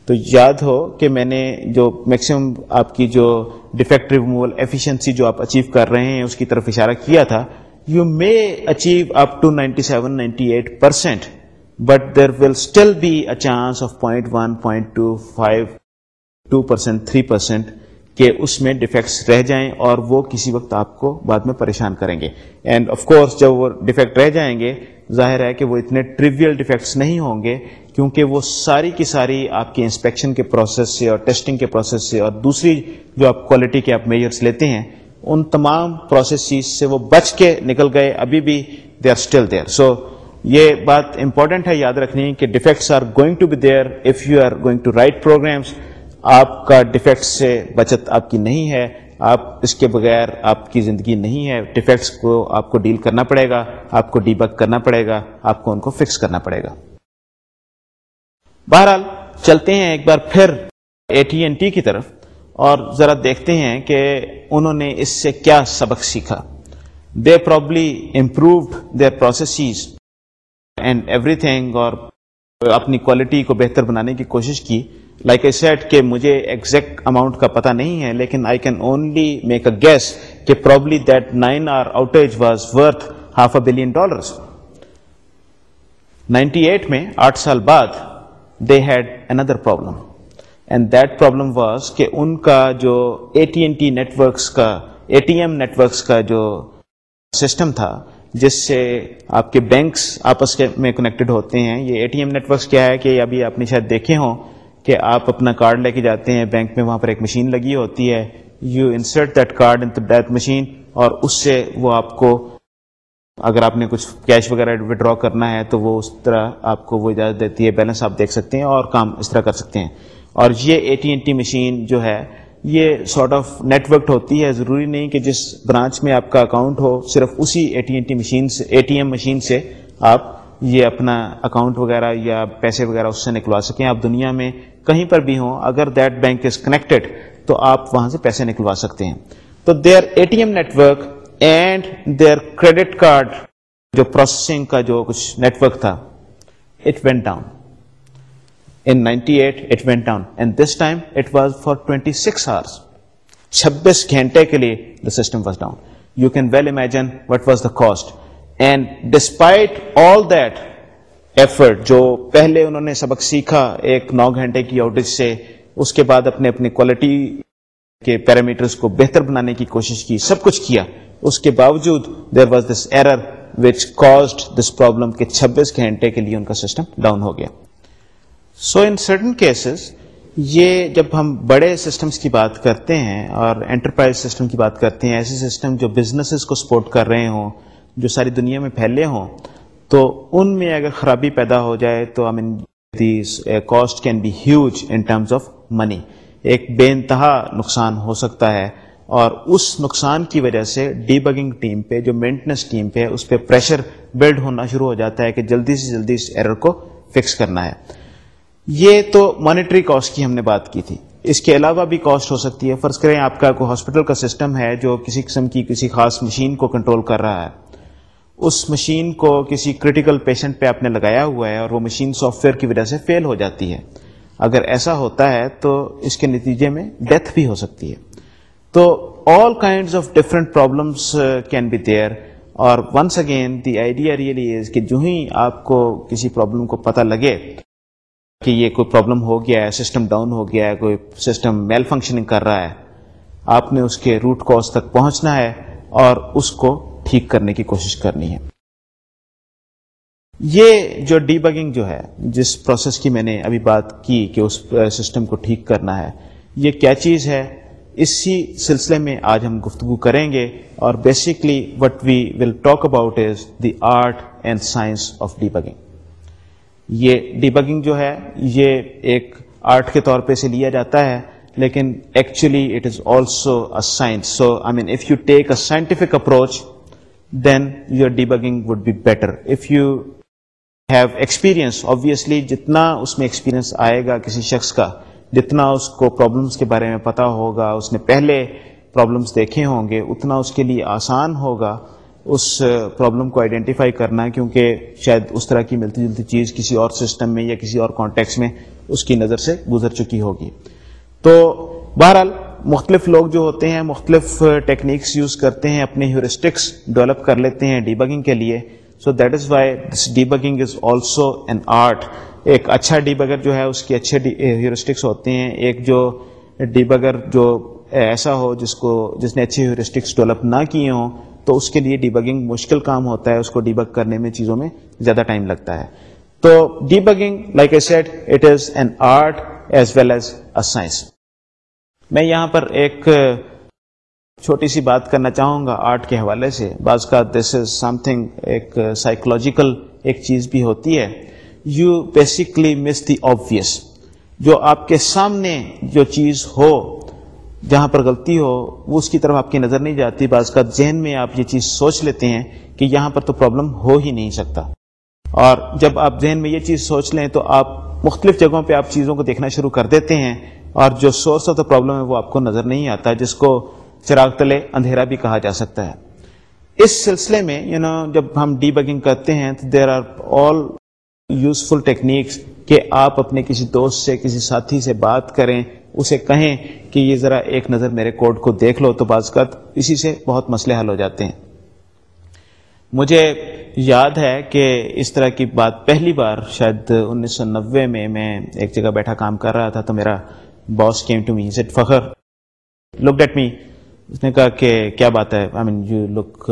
تو یاد ہو کہ میں نے جو میکسیمم آپ کی جو ڈیفیکٹ ریموول ایفیشنسی جو آپ اچیو کر رہے ہیں، اس کی طرف اشارہ کیا تھا you may achieve up to ninety seven ninety eight percent but there will still be a chance of point one point two five two percent three percent کہ اس میں ڈیفیکٹس رہ جائیں اور وہ کسی وقت آپ کو بعد میں پریشان کریں گے۔ اینڈ آف کورس جب وہ ڈیفیکٹ رہ جائیں گے ظاہر ہے کہ وہ اتنے ٹریویل ڈیفیکٹس نہیں ہوں گے، کیونکہ وہ ساری کی ساری آپ کے انسپیکشن کے پروسیس سے اور ٹیسٹنگ کے پروسیس سے اور دوسری جو آپ کوالٹی کے آپ میجرس لیتے ہیں، ان تمام پروسیسز سے وہ بچ کے نکل گئے، ابھی بھی they are still there so یہ بات امپورٹنٹ ہے یاد رکھنی کہ defects are going to be there if you are going to write programs آپ کا ڈیفیکٹس سے بچت آپ کی نہیں ہے۔ آپ اس کے بغیر آپ کی زندگی نہیں ہے ڈیفیکٹس کو آپ کو ڈیل کرنا پڑے گا، آپ کو ڈی کرنا پڑے گا، آپ کو ان کو فکس کرنا پڑے گا۔ بہرحال، چلتے ہیں ایک بار پھر اے ٹی این ٹی کی طرف اور ذرا دیکھتے ہیں کہ انہوں نے اس سے کیا سبق سیکھا۔ They probably improved their processes and everything اور اپنی کوالٹی کو بہتر بنانے کی کوشش کی۔ لائک اے سیٹ کہ مجھے ایگزیکٹ اماؤنٹ کا پتا نہیں ہے لیکن I can only make a guess کہ probably that nine hour outage was worth half a billion dollar ninety eight میں آٹھ سال بعد they had another problem and that problem was کہ ان کا جو A T N T networks کا اے ٹی ایم نیٹورکس کا جو سسٹم تھا جس سے آپ کے بینکس آپس کے میں کنیکٹڈ ہوتے ہیں یہ اے ٹی ایم نیٹورکس کیا ہے کہ ابھی آپ نے شاید دیکھے ہوں کہ آپ اپنا کارڈ لے کے جاتے ہیں، بینک میں وہاں پر ایک مشین لگی ہوتی ہے you insert that card in that machine اور اس سے وہ آپ کو، اگر آپ نے کچھ کیش وغیرہ ودرا کرنا ہے تو وہ اس طرح آپ کو وہ اجازت دیتی ہے بیلنس آپ دیکھ سکتے ہیں اور کام اس طرح کر سکتے ہیں۔ اور یہ A T N T machine جو ہے، یہ سارٹ آف نیٹورکڈ ہوتی ہے، ضروری نہیں کہ جس برانچ میں آپ کا اکاؤنٹ ہو، صرف اسی A T N T machine سے اے ٹی ایم مشین سے آپ یہ اپنا اکاؤنٹ وغیرہ یا پیسے وغیرہ اس سے نکلوا سکیں۔ آپ دنیا میں کہیں پر بھی ہوں، اگر دیٹ بینک از کنیکٹڈ تو آپ وہاں سے پیسے نکلوا سکتے ہیں۔ تو there A T M network and there credit card جو پروسیسنگ کا جو کچھ نیٹورک تھا it went down in ninety eight it went down and this time it was for twenty six hours چھبیس گھنٹے کے لیے the system was down you can well imagine what was the cost and despite all that effort جو پہلے انہوں نے سبق سیکھا ایک نو گھنٹے کی آؤٹیج سے، اس کے بعد اپنے اپنی کوالٹی کے پیرامیٹرس کو بہتر بنانے کی کوشش کی، سب کچھ کیا۔ اس کے باوجود there was this error which caused this problem کے چھبیس گھنٹے کے لیے ان کا سسٹم ڈاؤن ہو گیا۔ سو ان سرٹن کیسز یہ جب ہم بڑے سسٹمز کی بات کرتے ہیں اور انٹرپرائز سسٹم کی بات کرتے ہیں ایسے سسٹم جو بزنسز کو سپورٹ کر رہے ہوں، جو ساری دنیا میں پھیلے ہوں تو ان میں اگر خرابی پیدا ہو جائے تو I mean these cost can be huge in terms of money ایک بے انتہا نقصان ہو سکتا ہے اور اس نقصان کی وجہ سے ڈی بگنگ ٹیم پہ، جو مینٹنس ٹیم پہ، اس پہ پریشر بلڈ ہونا شروع ہو جاتا ہے کہ جلدی سے جلدی اس ایرر کو فکس کرنا ہے۔ یہ تو مانیٹری کاسٹ کی ہم نے بات کی تھی۔ اس کے علاوہ بھی کاسٹ ہو سکتی ہے۔ فرض کریں آپ کا کوئی ہاسپٹل کا سسٹم ہے جو کسی قسم کی کسی خاص مشین کو کنٹرول کر رہا ہے۔ اس مشین کو کسی کریٹیکل پیشنٹ پہ آپ نے لگایا ہوا ہے اور وہ مشین سافٹ ویئر کی وجہ سے فیل ہو جاتی ہے۔ اگر ایسا ہوتا ہے تو اس کے نتیجے میں ڈیتھ بھی ہو سکتی ہے۔ تو all kind of different problems can be there اور once again the idea really is کہ جو ہی آپ کو کسی پرابلم کو پتہ لگے کہ یہ کوئی پرابلم ہو گیا ہے سسٹم ڈاؤن ہو گیا ہے، کوئی سسٹم میل فنکشننگ کر رہا ہے، آپ نے اس کے روٹ کاز تک پہنچنا ہے اور اس کو ٹھیک کرنے کی کوشش کرنی ہے۔ یہ جو ڈی بگنگ جو ہے، جس پروسیس کی میں نے ابھی بات کی کہ اس سسٹم کو ٹھیک کرنا ہے، یہ کیا چیز ہے؟ اسی سلسلے میں آج ہم گفتگو کریں گے اور basically what we will talk about is the art and science of debugging یہ ڈی بگنگ جو ہے، یہ ایک آرٹ کے طور پہ سے لیا جاتا ہے، لیکن actually it is also a science so I mean if you take a scientific approach then your debugging would be better if you have experience obviously جتنا اس میں ایکسپیرئنس آئے گا کسی شخص کا، جتنا اس کو پرابلمس کے بارے میں پتا ہوگا، اس نے پہلے پرابلمس دیکھے ہوں گے، اتنا اس کے لیے آسان ہوگا اس پرابلم کو آئیڈینٹیفائی کرنا، کیونکہ شاید اس طرح کی ملتی جلتی چیز کسی اور سسٹم میں یا کسی اور کانٹیکس میں اس کی نظر سے گزر چکی ہوگی۔ تو بہرحال مختلف لوگ جو ہوتے ہیں، مختلف ٹیکنیکس یوز کرتے ہیں، اپنے ہیورسٹکس ڈیولپ کر لیتے ہیں ڈی بگنگ کے لیے۔ So that is why this debugging is also an art ایک اچھا ڈی بگر جو ہے، اس کے اچھے ہیورسٹکس ہوتے ہیں۔ ایک جو ڈی بگر جو ایسا ہو، جس کو، جس نے اچھے ہیورسٹکس ڈیولپ نہ کیے ہوں، تو اس کے لیے ڈی بگنگ مشکل کام ہوتا ہے۔ اس کو ڈی بگ کرنے میں چیزوں میں زیادہ ٹائم لگتا ہے۔ تو debugging like I said it is an art as well as a science میں یہاں پر ایک چھوٹی سی بات کرنا چاہوں گا آرٹ کے حوالے سے۔ بعض کا دس از سم تھنگ ایک سائیکولوجیکل ایک چیز بھی ہوتی ہے۔ You basically miss the obvious جو آپ کے سامنے جو چیز ہو، جہاں پر غلطی ہو، وہ اس کی طرف آپ کی نظر نہیں جاتی۔ بعض کا ذہن میں آپ یہ چیز سوچ لیتے ہیں کہ یہاں پر تو پرابلم ہو ہی نہیں سکتا۔ اور جب آپ ذہن میں یہ چیز سوچ لیں تو آپ مختلف جگہوں پہ آپ چیزوں کو دیکھنا شروع کر دیتے ہیں۔ اور جو سورس آف دا پرابلم ہے وہ آپ کو نظر نہیں آتا جس کو چراغ تلے اندھیرا بھی کہا جا سکتا ہے۔ اس سلسلے میں یو نو جب ہم ڈی بگنگ کرتے ہیں تو there are all useful techniques کہ آپ اپنے کسی دوست سے، کسی ساتھی سے بات کریں، اسے کہیں کہ یہ ذرا ایک نظر میرے کوڈ کو دیکھ لو تو بعض کا اسی سے بہت مسئلے حل ہو جاتے ہیں۔ مجھے یاد ہے کہ اس طرح کی بات پہلی بار شاید انیس سو نوے میں میں ایک جگہ بیٹھا کام کر رہا تھا تو میرا باس کیم ٹو می سٹ فخر لک ڈیٹ می اس نے کہا کہ کیا بات ہے I mean you look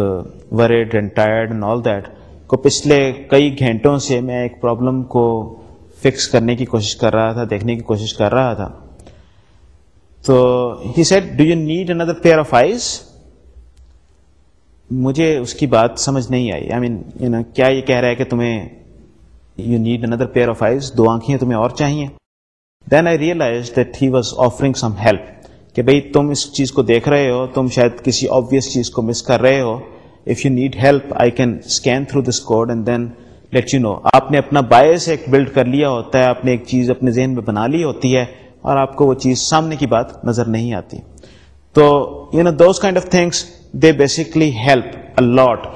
weird and tired and all that کو پچھلے کئی گھنٹوں سے میں ایک پرابلم کو فکس کرنے کی کوشش کر رہا تھا دیکھنے کی کوشش کر رہا تھا تو he said do you need another pair of eyes مجھے اس کی بات سمجھ نہیں آئی آئی مین یو نا کیا یہ کہہ رہا ہے کہ تمہیں you need another pair of eyes دو آنکھیں تمہیں اور چاہیے then I realize that he was offering some help کہ بھائی تم اس چیز کو دیکھ رہے ہو تم شاید کسی آبویس چیز کو مس کر رہے ہو if you need help I can scan through this code and then let you know آپ نے اپنا باعث ایک بلڈ کر لیا ہوتا ہے آپ نے ایک چیز اپنے ذہن میں بنا لی ہوتی ہے اور آپ کو وہ چیز سامنے کی بات نظر نہیں آتی تو you know those kind of things they basically help a lot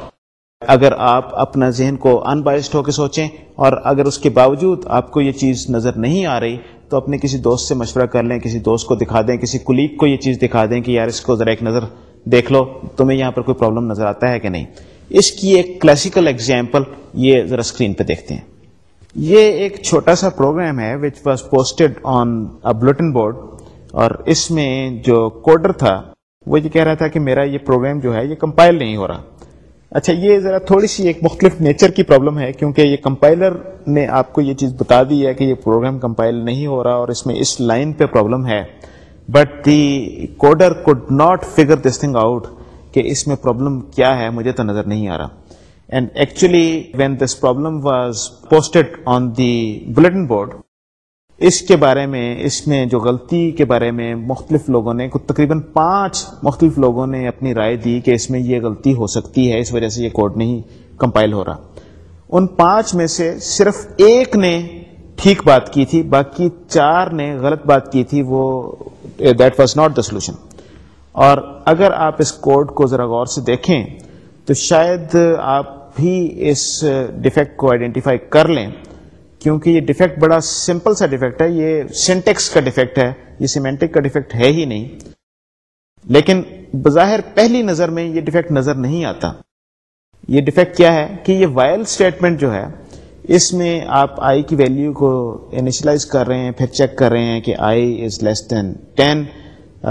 اگر آپ اپنا ذہن کو ان بائسڈ ہو کے سوچیں اور اگر اس کے باوجود آپ کو یہ چیز نظر نہیں آ رہی، تو اپنے کسی دوست سے مشورہ کر لیں، کسی دوست کو دکھا دیں، کسی کلیگ کو یہ چیز دکھا دیں کہ یار اس کو ذرا ایک نظر دیکھ لو، تمہیں یہاں پر کوئی پرابلم نظر آتا ہے کہ نہیں؟ اس کی ایک کلاسیکل ایگزامپل یہ ذرا اسکرین پہ دیکھتے ہیں۔ یہ ایک چھوٹا سا پروگرام ہے which was posted on bulletin board اور اس میں جو کوڈر تھا، وہ یہ کہہ رہا تھا کہ میرا یہ پروگرام جو ہے، یہ کمپائل نہیں ہو رہا۔ اچھا یہ ذرا تھوڑی سی ایک مختلف نیچر کی پرابلم ہے، کیونکہ یہ کمپائلر نے آپ کو یہ چیز بتا دی ہے کہ یہ پروگرام کمپائل نہیں ہو رہا اور اس میں اس لائن پہ پرابلم ہے۔ But the coder could not figure this thing out کہ اس میں پرابلم کیا ہے، مجھے تو نظر نہیں آ رہا۔ And actually when this problem was posted on the bulletin board اس کے بارے میں، اس میں جو غلطی کے بارے میں مختلف لوگوں نے، تقریباً پانچ مختلف لوگوں نے اپنی رائے دی کہ اس میں یہ غلطی ہو سکتی ہے، اس وجہ سے یہ کوڈ نہیں کمپائل ہو رہا۔ ان پانچ میں سے صرف ایک نے ٹھیک بات کی تھی، باقی چار نے غلط بات کی تھی، وہ that was not the solution اور اگر آپ اس کوڈ کو ذرا غور سے دیکھیں، تو شاید آپ بھی اس ڈیفیکٹ کو آئیڈینٹیفائی کر لیں۔ کیونکہ یہ ڈیفیکٹ بڑا سمپل سا ڈیفیکٹ ہے، یہ سینٹیکس کا ڈیفیکٹ ہے، یہ سیمینٹک کا ڈیفیکٹ ہے ہی نہیں۔ لیکن بظاہر پہلی نظر میں یہ ڈیفیکٹ نظر نہیں آتا۔ یہ ڈیفیکٹ کیا ہے کہ یہ وائل اسٹیٹمنٹ جو ہے، اس میں آپ آئی کی ویلیو کو انیشلائز کر رہے ہیں، پھر چیک کر رہے ہیں کہ آئی از لیس دین ٹین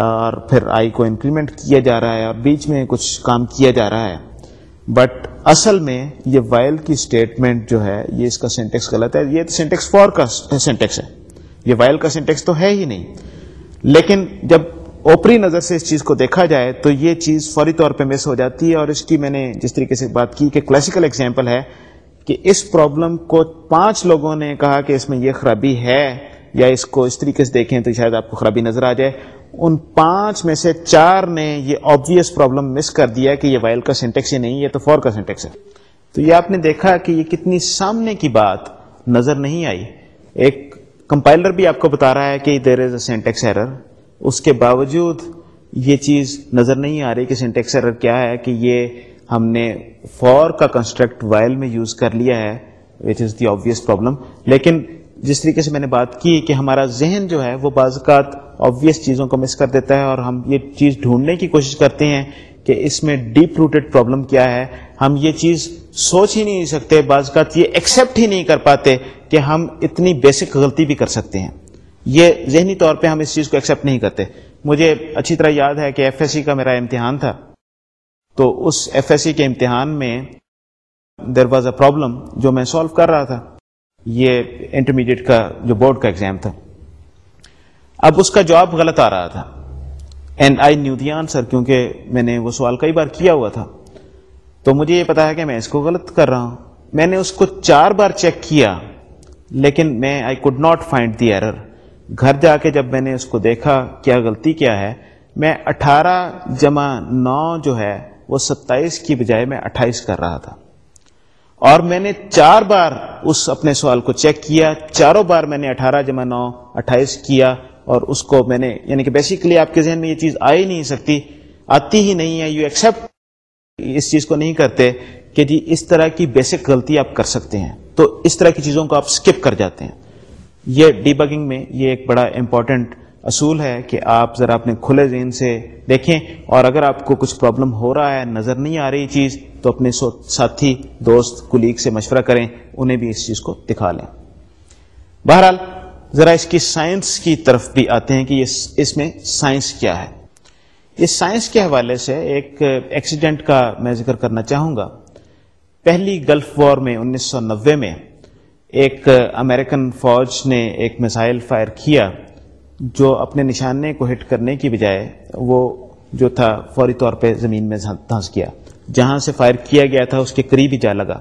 اور پھر آئی کو انکریمنٹ کیا جا رہا ہے، اور بیچ میں کچھ کام کیا جا رہا ہے۔ بٹ اصل میں یہ وائل کی اسٹیٹمنٹ جو ہے، یہ اس کا سینٹیکس غلط ہے۔ یہ تو سینٹیکس فور کا سینٹیکس ہے۔ یہ وائل کا سینٹیکس تو ہے ہی نہیں۔ لیکن جب اوپری نظر سے اس چیز کو دیکھا جائے تو یہ چیز فوری طور پہ مس ہو جاتی ہے۔ اور اس کی میں نے جس طریقے سے بات کی کہ کلاسیکل ایگزامپل ہے کہ اس پرابلم کو پانچ لوگوں نے کہا کہ اس میں یہ خرابی ہے یا اس کو اس طریقے سے دیکھیں تو شاید آپ کو خرابی نظر آ جائے۔ ان پانچ میں سے چار نے یہ آبویس پرابلم مس کر دیا کہ یہ وائل کا سینٹیکس ہی نہیں یہ تو فور کا سینٹیکس ہے۔ تو یہ آپ نے دیکھا کہ یہ کتنی سامنے کی بات نظر نہیں آئی۔ ایک کمپائلر بھی آپ کو بتا رہا ہے کہ دیر از اے سینٹیکس ایرر اس کے باوجود یہ چیز نظر نہیں آ رہی کہ سینٹیکس ایرر کیا ہے، کہ یہ ہم نے فور کا کنسٹرکٹ وائل میں یوز کر لیا ہے وچ از دی آبویس پرابلم لیکن جس طریقے سے میں نے بات کی کہ ہمارا ذہن جو ہے وہ بعض اوقات آبویس چیزوں کو مس کر دیتا ہے اور ہم یہ چیز ڈھونڈنے کی کوشش کرتے ہیں کہ اس میں ڈیپ روٹیڈ پرابلم کیا ہے۔ ہم یہ چیز سوچ ہی نہیں سکتے، بعض اوقات یہ ایکسیپٹ ہی نہیں کر پاتے کہ ہم اتنی بیسک غلطی بھی کر سکتے ہیں۔ یہ ذہنی طور پہ ہم اس چیز کو ایکسیپٹ نہیں کرتے۔ مجھے اچھی طرح یاد ہے کہ ایف ایس سی کا میرا امتحان تھا۔ تو اس ایف ایس سی کے امتحان میں دیر واز اے پرابلم جو میں سالو کر رہا تھا۔ یہ انٹرمیڈیٹ کا جو بورڈ کا ایگزام تھا۔ اب اس کا جواب غلط آ رہا تھا۔ And I knew the answer کیونکہ میں نے وہ سوال کئی بار کیا ہوا تھا۔ تو مجھے یہ پتا ہے کہ میں اس کو غلط کر رہا ہوں۔ میں نے اس کو چار بار چیک کیا، لیکن میں I could not find the error گھر جا کے جب میں نے اس کو دیکھا کیا غلطی کیا ہے، میں اٹھارہ جمع نو جو ہے، وہ ستائیس کی بجائے میں اٹھائیس کر رہا تھا۔ اور میں نے چار بار اس اپنے سوال کو چیک کیا، چاروں بار میں نے اٹھارہ جمع نو، اٹھائیس کیا اور اس کو میں نے یعنی کہ بیسیکلی آپ کے ذہن میں یہ چیز آ ہی نہیں سکتی، آتی ہی نہیں ہے یو ایکسپٹ اس چیز کو نہیں کرتے کہ جی اس طرح کی بیسک غلطی آپ کر سکتے ہیں۔ تو اس طرح کی چیزوں کو آپ اسکپ کر جاتے ہیں۔ یہ ڈی بگنگ میں یہ ایک بڑا امپورٹنٹ اصول ہے کہ آپ ذرا اپنے کھلے ذہن سے دیکھیں اور اگر آپ کو کچھ پرابلم ہو رہا ہے، نظر نہیں آ رہی چیز تو اپنے ساتھی، دوست کلیگ سے مشورہ کریں، انہیں بھی اس چیز کو دکھا لیں۔ بہرحال، ذرا اس کی سائنس کی طرف بھی آتے ہیں کہ اس میں سائنس کیا ہے۔ اس سائنس کے حوالے سے ایک ایکسیڈنٹ کا میں ذکر کرنا چاہوں گا۔ پہلی گلف وار میں، انیس سو نوے میں، ایک امریکن فوج نے ایک میزائل فائر کیا، جو اپنے نشانے کو ہٹ کرنے کی بجائے وہ جو تھا، فوری طور پہ زمین میں دھنس گیا۔ جہاں سے فائر کیا گیا تھا، اس کے قریب ہی جا لگا۔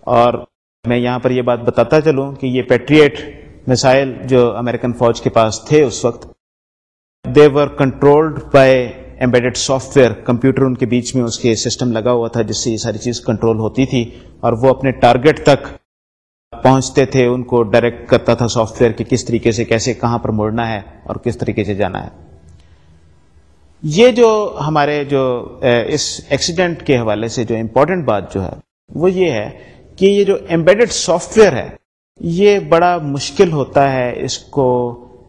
اور میں یہاں پر یہ بات بتاتا چلوں کہ یہ پیٹریٹ مسائل جو امریکن فوج کے پاس تھے اس وقت they were controlled by embedded software computer ان کے بیچ میں اس کے سسٹم لگا ہوا تھا جس سے یہ ساری چیز کنٹرول ہوتی تھی۔ اور وہ اپنے ٹارگٹ تک پہنچتے تھے، ان کو ڈائریکٹ کرتا تھا سافٹ ویئر کہ کس طریقے سے، کیسے، کہاں پر مڑنا ہے اور کس طریقے سے جانا ہے۔ یہ جو ہمارے جو اس ایکسیڈنٹ کے حوالے سے جو امپورٹنٹ بات جو ہے، وہ یہ ہے کہ یہ جو ایمبیڈڈ سافٹ ویئر ہے، یہ بڑا مشکل ہوتا ہے اس کو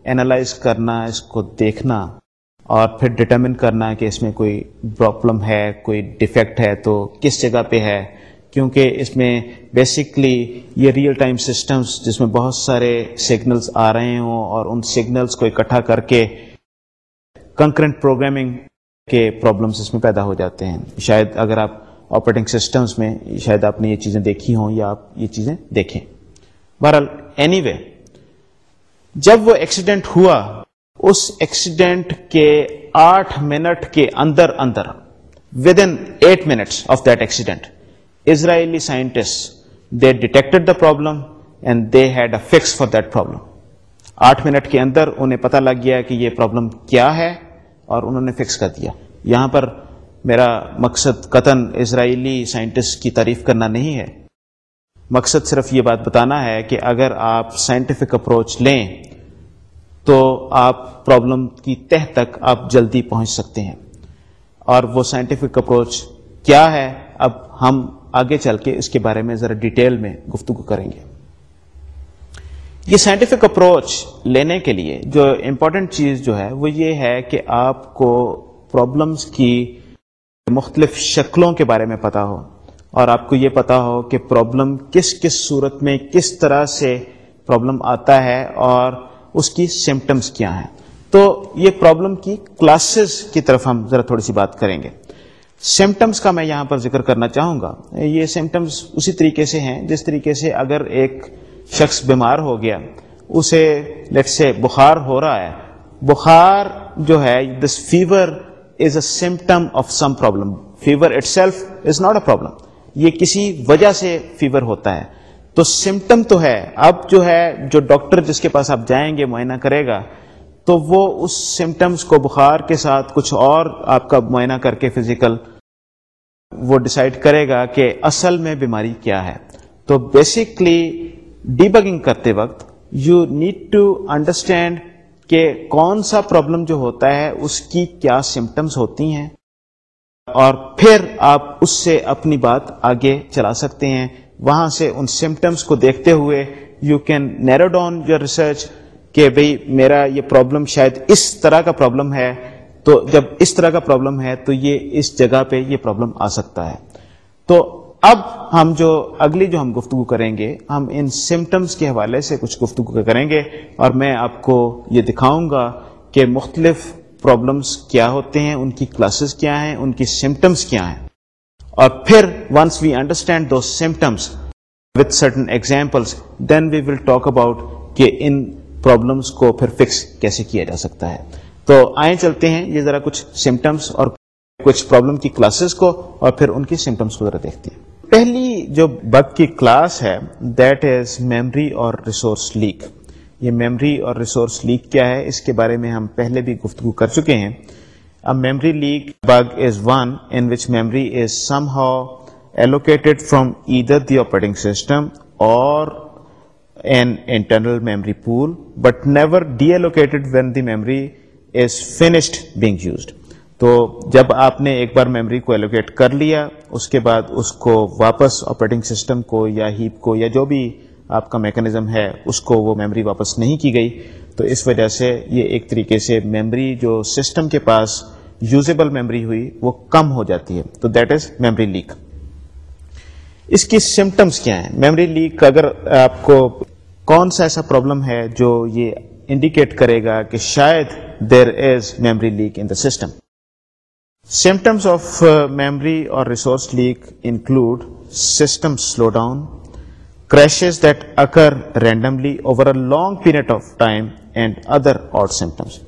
اینالائز کرنا، اس کو دیکھنا اور پھر ڈٹرمن کرنا کہ اس میں کوئی پرابلم ہے، کوئی ڈیفیکٹ ہے تو کس جگہ پہ ہے۔ کیونکہ اس میں بیسکلی یہ ریئل ٹائم سسٹمز جس میں بہت سارے سگنلز آ رہے ہوں اور ان سگنلز کو اکٹھا کر کے کنکرنٹ پروگرامنگ کے پرابلمس اس میں پیدا ہو جاتے ہیں۔ شاید اگر آپ آپریٹنگ سسٹمز میں شاید آپ نے یہ چیزیں دیکھی ہوں یا آپ یہ چیزیں دیکھیں۔ بہرحال اینی وے جب وہ ایکسیڈنٹ ہوا، اس ایکسیڈنٹ کے آٹھ منٹ کے اندر اندر with in eight minutes of that accident Israeli scientist they detected the problem and they had a fix for that problem آٹھ منٹ کے اندر انہیں پتا لگ گیا کہ یہ پرابلم کیا ہے۔ اور انہوں نے فکس کر دیا۔ یہاں پر میرا مقصد قطن اسرائیلی سائنٹسٹ کی تعریف کرنا نہیں ہے۔ مقصد صرف یہ بات بتانا ہے کہ اگر آپ سائنٹیفک اپروچ لیں تو آپ پرابلم کی تہ تک آپ جلدی پہنچ سکتے ہیں۔ اور وہ سائنٹیفک اپروچ کیا ہے، اب ہم آگے چل کے اس کے بارے میں ذرا ڈیٹیل میں گفتگو کریں گے۔ یہ سائنٹیفک اپروچ لینے کے لیے جو امپورٹنٹ چیز جو ہے وہ یہ ہے کہ آپ کو پرابلمس کی مختلف شکلوں کے بارے میں پتا ہو اور آپ کو یہ پتا ہو کہ پرابلم کس کس صورت میں کس طرح سے پرابلم آتا ہے اور اس کی سمٹمس کیا ہیں۔ تو یہ پرابلم کی کلاسز کی طرف ہم ذرا تھوڑی سی بات کریں گے۔ سمٹمس کا میں یہاں پر ذکر کرنا چاہوں گا۔ یہ سمٹمس اسی طریقے سے ہیں جس طریقے سے اگر ایک شخص بیمار ہو گیا، اسے لیٹ سے بخار ہو رہا ہے۔ بخار جو ہے this fever is a symptom of some problem fever itself is not a problem یہ کسی وجہ سے فیور ہوتا ہے۔ تو سمٹم تو ہے۔ اب جو ہے، جو ڈاکٹر جس کے پاس آپ جائیں گے، معائنہ کرے گا، تو وہ اس سمٹمس کو بخار کے ساتھ کچھ اور آپ کا معائنہ کر کے فزیکل وہ ڈسائڈ کرے گا کہ اصل میں بیماری کیا ہے۔ تو بیسکلی ڈی بگنگ کرتے وقت یو نیڈ ٹو انڈرسٹینڈ کہ کون سا پرابلم جو ہوتا ہے، اس کی کیا سمٹمس ہوتی ہیں۔ اور پھر آپ اس سے اپنی بات آگے چلا سکتے ہیں۔ وہاں سے ان سمٹمس کو دیکھتے ہوئے you can narrow down your research کہ بھئی میرا یہ پرابلم شاید اس طرح کا پرابلم ہے۔ تو جب اس طرح کا پرابلم ہے تو یہ اس جگہ پہ یہ پرابلم آ سکتا ہے۔ تو اب ہم جو اگلی جو ہم گفتگو کریں گے، ہم ان سمٹمس کے حوالے سے کچھ گفتگو کریں گے اور میں آپ کو یہ دکھاؤں گا کہ مختلف پرابلمس کیا ہوتے ہیں، ان کی کلاسز کیا ہیں، ان کی سمٹمس کیا ہیں۔ اور پھر once we understand two symptoms with certain examples then we will talk about کہ ان پرابلمس کو پھر فکس کیسے کیا جا سکتا ہے۔ تو آئیں چلتے ہیں، یہ ذرا کچھ سمٹمس اور کچھ پرابلم کی کلاسز کو اور پھر ان کی سمٹمس کو ذرا دیکھتے ہیں۔ پہلی جو بگ کی کلاس ہے دیٹ از میمری اور ریسورس لیک یہ میمری اور ریسورس لیک کیا ہے؟ اس کے بارے میں ہم پہلے بھی گفتگو کر چکے ہیں۔ اب memory leak bug is one in which memory is somehow allocated from either the operating system اور an internal memory pool but never deallocated when the memory is finished being used تو جب آپ نے ایک بار میموری کو allocate کر لیا، اس کے بعد اس کو واپس آپریٹنگ سسٹم کو یا ہیپ کو یا جو بھی آپ کا میکنزم ہے، اس کو وہ میموری واپس نہیں کی گئی۔ تو اس وجہ سے یہ ایک طریقے سے میموری جو سسٹم کے پاس یوزیبل میموری ہوئی، وہ کم ہو جاتی ہے۔ تو دیٹ از میموری لیک اس کی سمٹمس کیا ہیں؟ میموری لیک اگر آپ کو کون سا ایسا پرابلم ہے جو یہ انڈیکیٹ کرے گا کہ شاید there is memory leak in the system symptoms of memory اور resource leak include system slow down crashes that occur randomly over a long period of time and other odd symptoms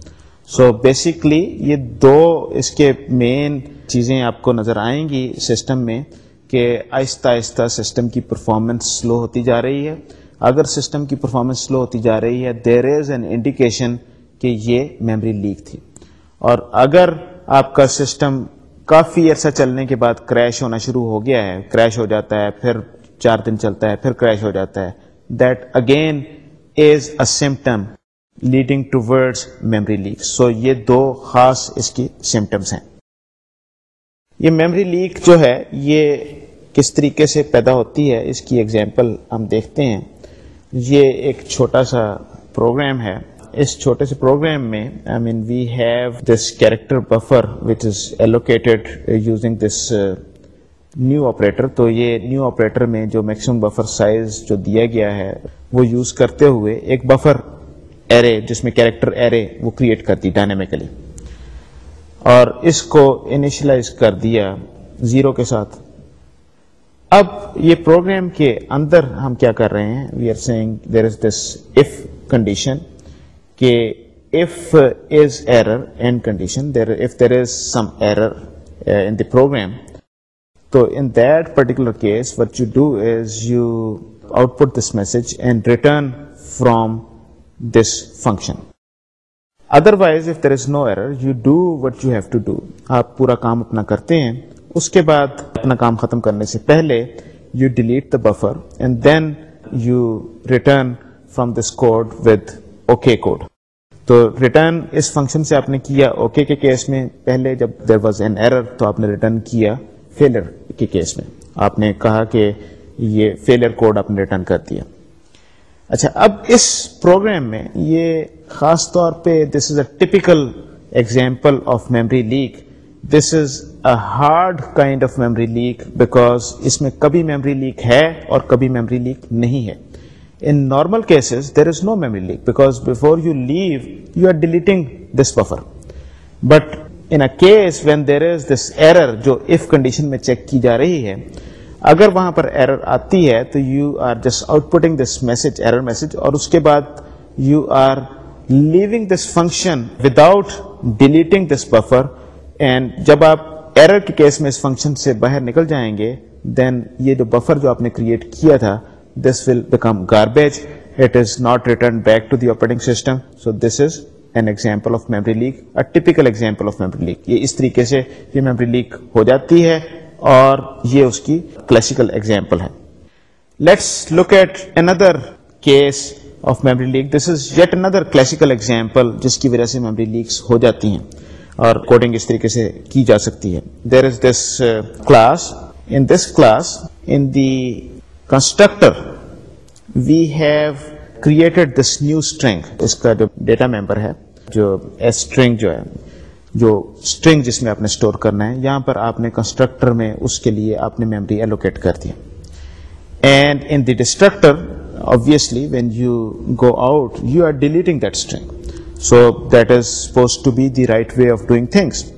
so basically یہ دو اس کے مین چیزیں آپ کو نظر آئیں گی سسٹم میں کہ آہستہ آہستہ سسٹم کی پرفارمنس سلو ہوتی جا رہی ہے۔ اگر سسٹم کی پرفارمنس سلو ہوتی جا رہی ہے دیر از این انڈیکیشن کہ یہ میموری لیک تھی۔ اور اگر آپ کا سسٹم کافی عرصہ چلنے کے بعد کریش ہونا شروع ہو گیا ہے، کریش ہو جاتا ہے، پھر چار دن چلتا ہے، پھر کریش ہو جاتا ہے۔ That again is a symptom leading towards memory leak so یہ دو خاص اس کی سمٹمس ہیں۔ یہ میمری لیک جو ہے، یہ کس طریقے سے پیدا ہوتی ہے، اس کی ایگزامپل ہم دیکھتے ہیں۔ یہ ایک چھوٹا سا پروگرام ہے۔ اس چھوٹے سے پروگرام میں I mean we have this character buffer which is allocated using this new operator تو یہ نیو آپریٹر میں جو میکسیمم بفر سائز جو دیا گیا ہے، وہ یوز کرتے ہوئے ایک بفر ایرے جس میں کیریکٹر ایرے وہ کریٹ کر دی ڈائنیمیکلی اور اس کو انیشلائز کر دیا زیرو کے ساتھ. اب یہ پروگرام کے اندر ہم کیا کر رہے ہیں؟ We are seeing there is this if condition کہ if is error and condition there if there is some error in the program تو in that particular case what you do is you output this message and return from this function otherwise if there is no error you do what you have to do آپ پورا کام اپنا کرتے ہیں، اس کے بعد اپنا کام ختم کرنے سے پہلے you delete the buffer and then you return from this code with okay code تو ریٹرن اس فنکشن سے آپ نے کیا اوکے okay کے کیس میں پہلے جب دیر واز این ایرر تو آپ نے ریٹرن کیا فیلر کے کیس میں آپ نے کہا کہ یہ فیلر کوڈ آپ نے ریٹرن کر دیا اچھا اب اس پروگرام میں یہ خاص طور پہ this is a typical example of memory leak this is a hard kind of memory leak because اس میں کبھی میمری لیک ہے اور کبھی میمری لیک نہیں ہے in normal cases there is no memory leak because before you leave you are deleting this buffer but in case when there is this error جو if condition میں check کی جا رہی ہے، اگر وہاں پر ایرر آتی ہے، تو you are just outputting this message error message اور اس کے بعد you are leaving this function without deleting this buffer and جب آپ ایرر کے کیس میں اس فنکشن سے باہر نکل جائیں گے دین یہ جو بفر جو آپ نے کریٹ کیا تھا this will become garbage it is not return back to the operating system so this is an example of memory leak typical example of memory leak یہ اس طریقے سے یہ میمری لیک ہو جاتی ہے اور یہ اس کی کلاسیکل ایگزامپل ہے let's look at another case of memory leak this is yet another classical example جس کی وجہ سے میمری لیکس ہو جاتی ہیں اور کوڈنگ اس طریقے سے کی جا سکتی ہے there is this class in this class in the constructor we have created this new string اس کا جو ڈیٹا ممبر ہے جو اسٹرنگ جو ہے جو اسٹرنگ جس میں آپ نے اسٹور کرنا ہے یہاں پر آپ نے کنسٹرکٹر میں اس کے لیے آپ نے میموری ایلوکیٹ کر دیا and in the destructor obviously when you go out you are deleting that string. So that is supposed to be the right way of doing things.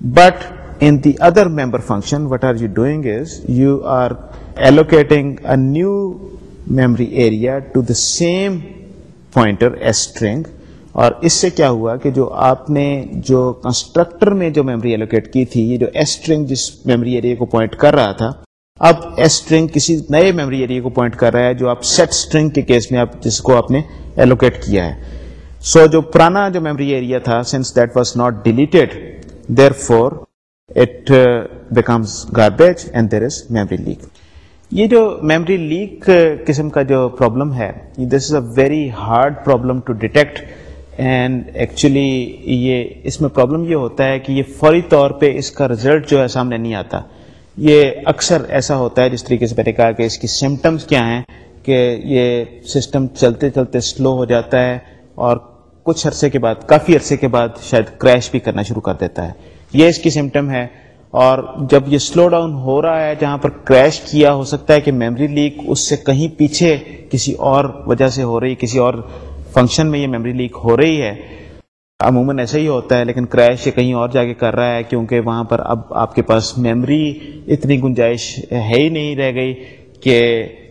But in the other member function what are you doing is you are allocating a new memory area to the same pointer as string. اور اس سے کیا ہوا کہ جو آپ نے جو کنسٹرکٹر میں جو میموری ایلوکیٹ کی تھی یہ جو ایسٹرنگ جس میموری ایریا کو پوائنٹ کر رہا تھا اب ایسٹرنگ کسی نئے میموری ایریا کو پوائنٹ کر رہا ہے جو آپ سیٹ اسٹرنگ کے کیس میں آپ جس کو آپ نے ایلوکیٹ کیا ہے۔ سو so, جو پرانا جو میموری ایریا تھا since that was not deleted therefore it becomes garbage and there is memory leak یہ جو میموری لیک uh, قسم کا جو پرابلم ہے this is a very hard problem to detect and actually یہ اس میں پرابلم یہ ہوتا ہے کہ یہ فوری طور پہ اس کا رزلٹ جو ہے سامنے نہیں آتا۔ یہ اکثر ایسا ہوتا ہے جس طریقے سے میں نے کہا کہ اس کی سمٹمس کیا ہیں، کہ یہ سسٹم چلتے چلتے سلو ہو جاتا ہے اور کچھ عرصے کے بعد، کافی عرصے کے بعد شاید کریش بھی کرنا شروع کر دیتا ہے۔ یہ اس کی سمٹم ہے۔ اور جب یہ سلو ڈاؤن ہو رہا ہے، جہاں پر کریش کیا، ہو سکتا ہے کہ میموری لیک اس سے کہیں پیچھے کسی اور وجہ سے ہو رہی کسی اور فنکشن میں یہ میموری لیک ہو رہی ہے۔ عموماً ایسا ہی ہوتا ہے، لیکن کریش یہ کہیں اور جا کے کر رہا ہے، کیونکہ وہاں پر اب آپ کے پاس میموری اتنی گنجائش ہے ہی نہیں رہ گئی کہ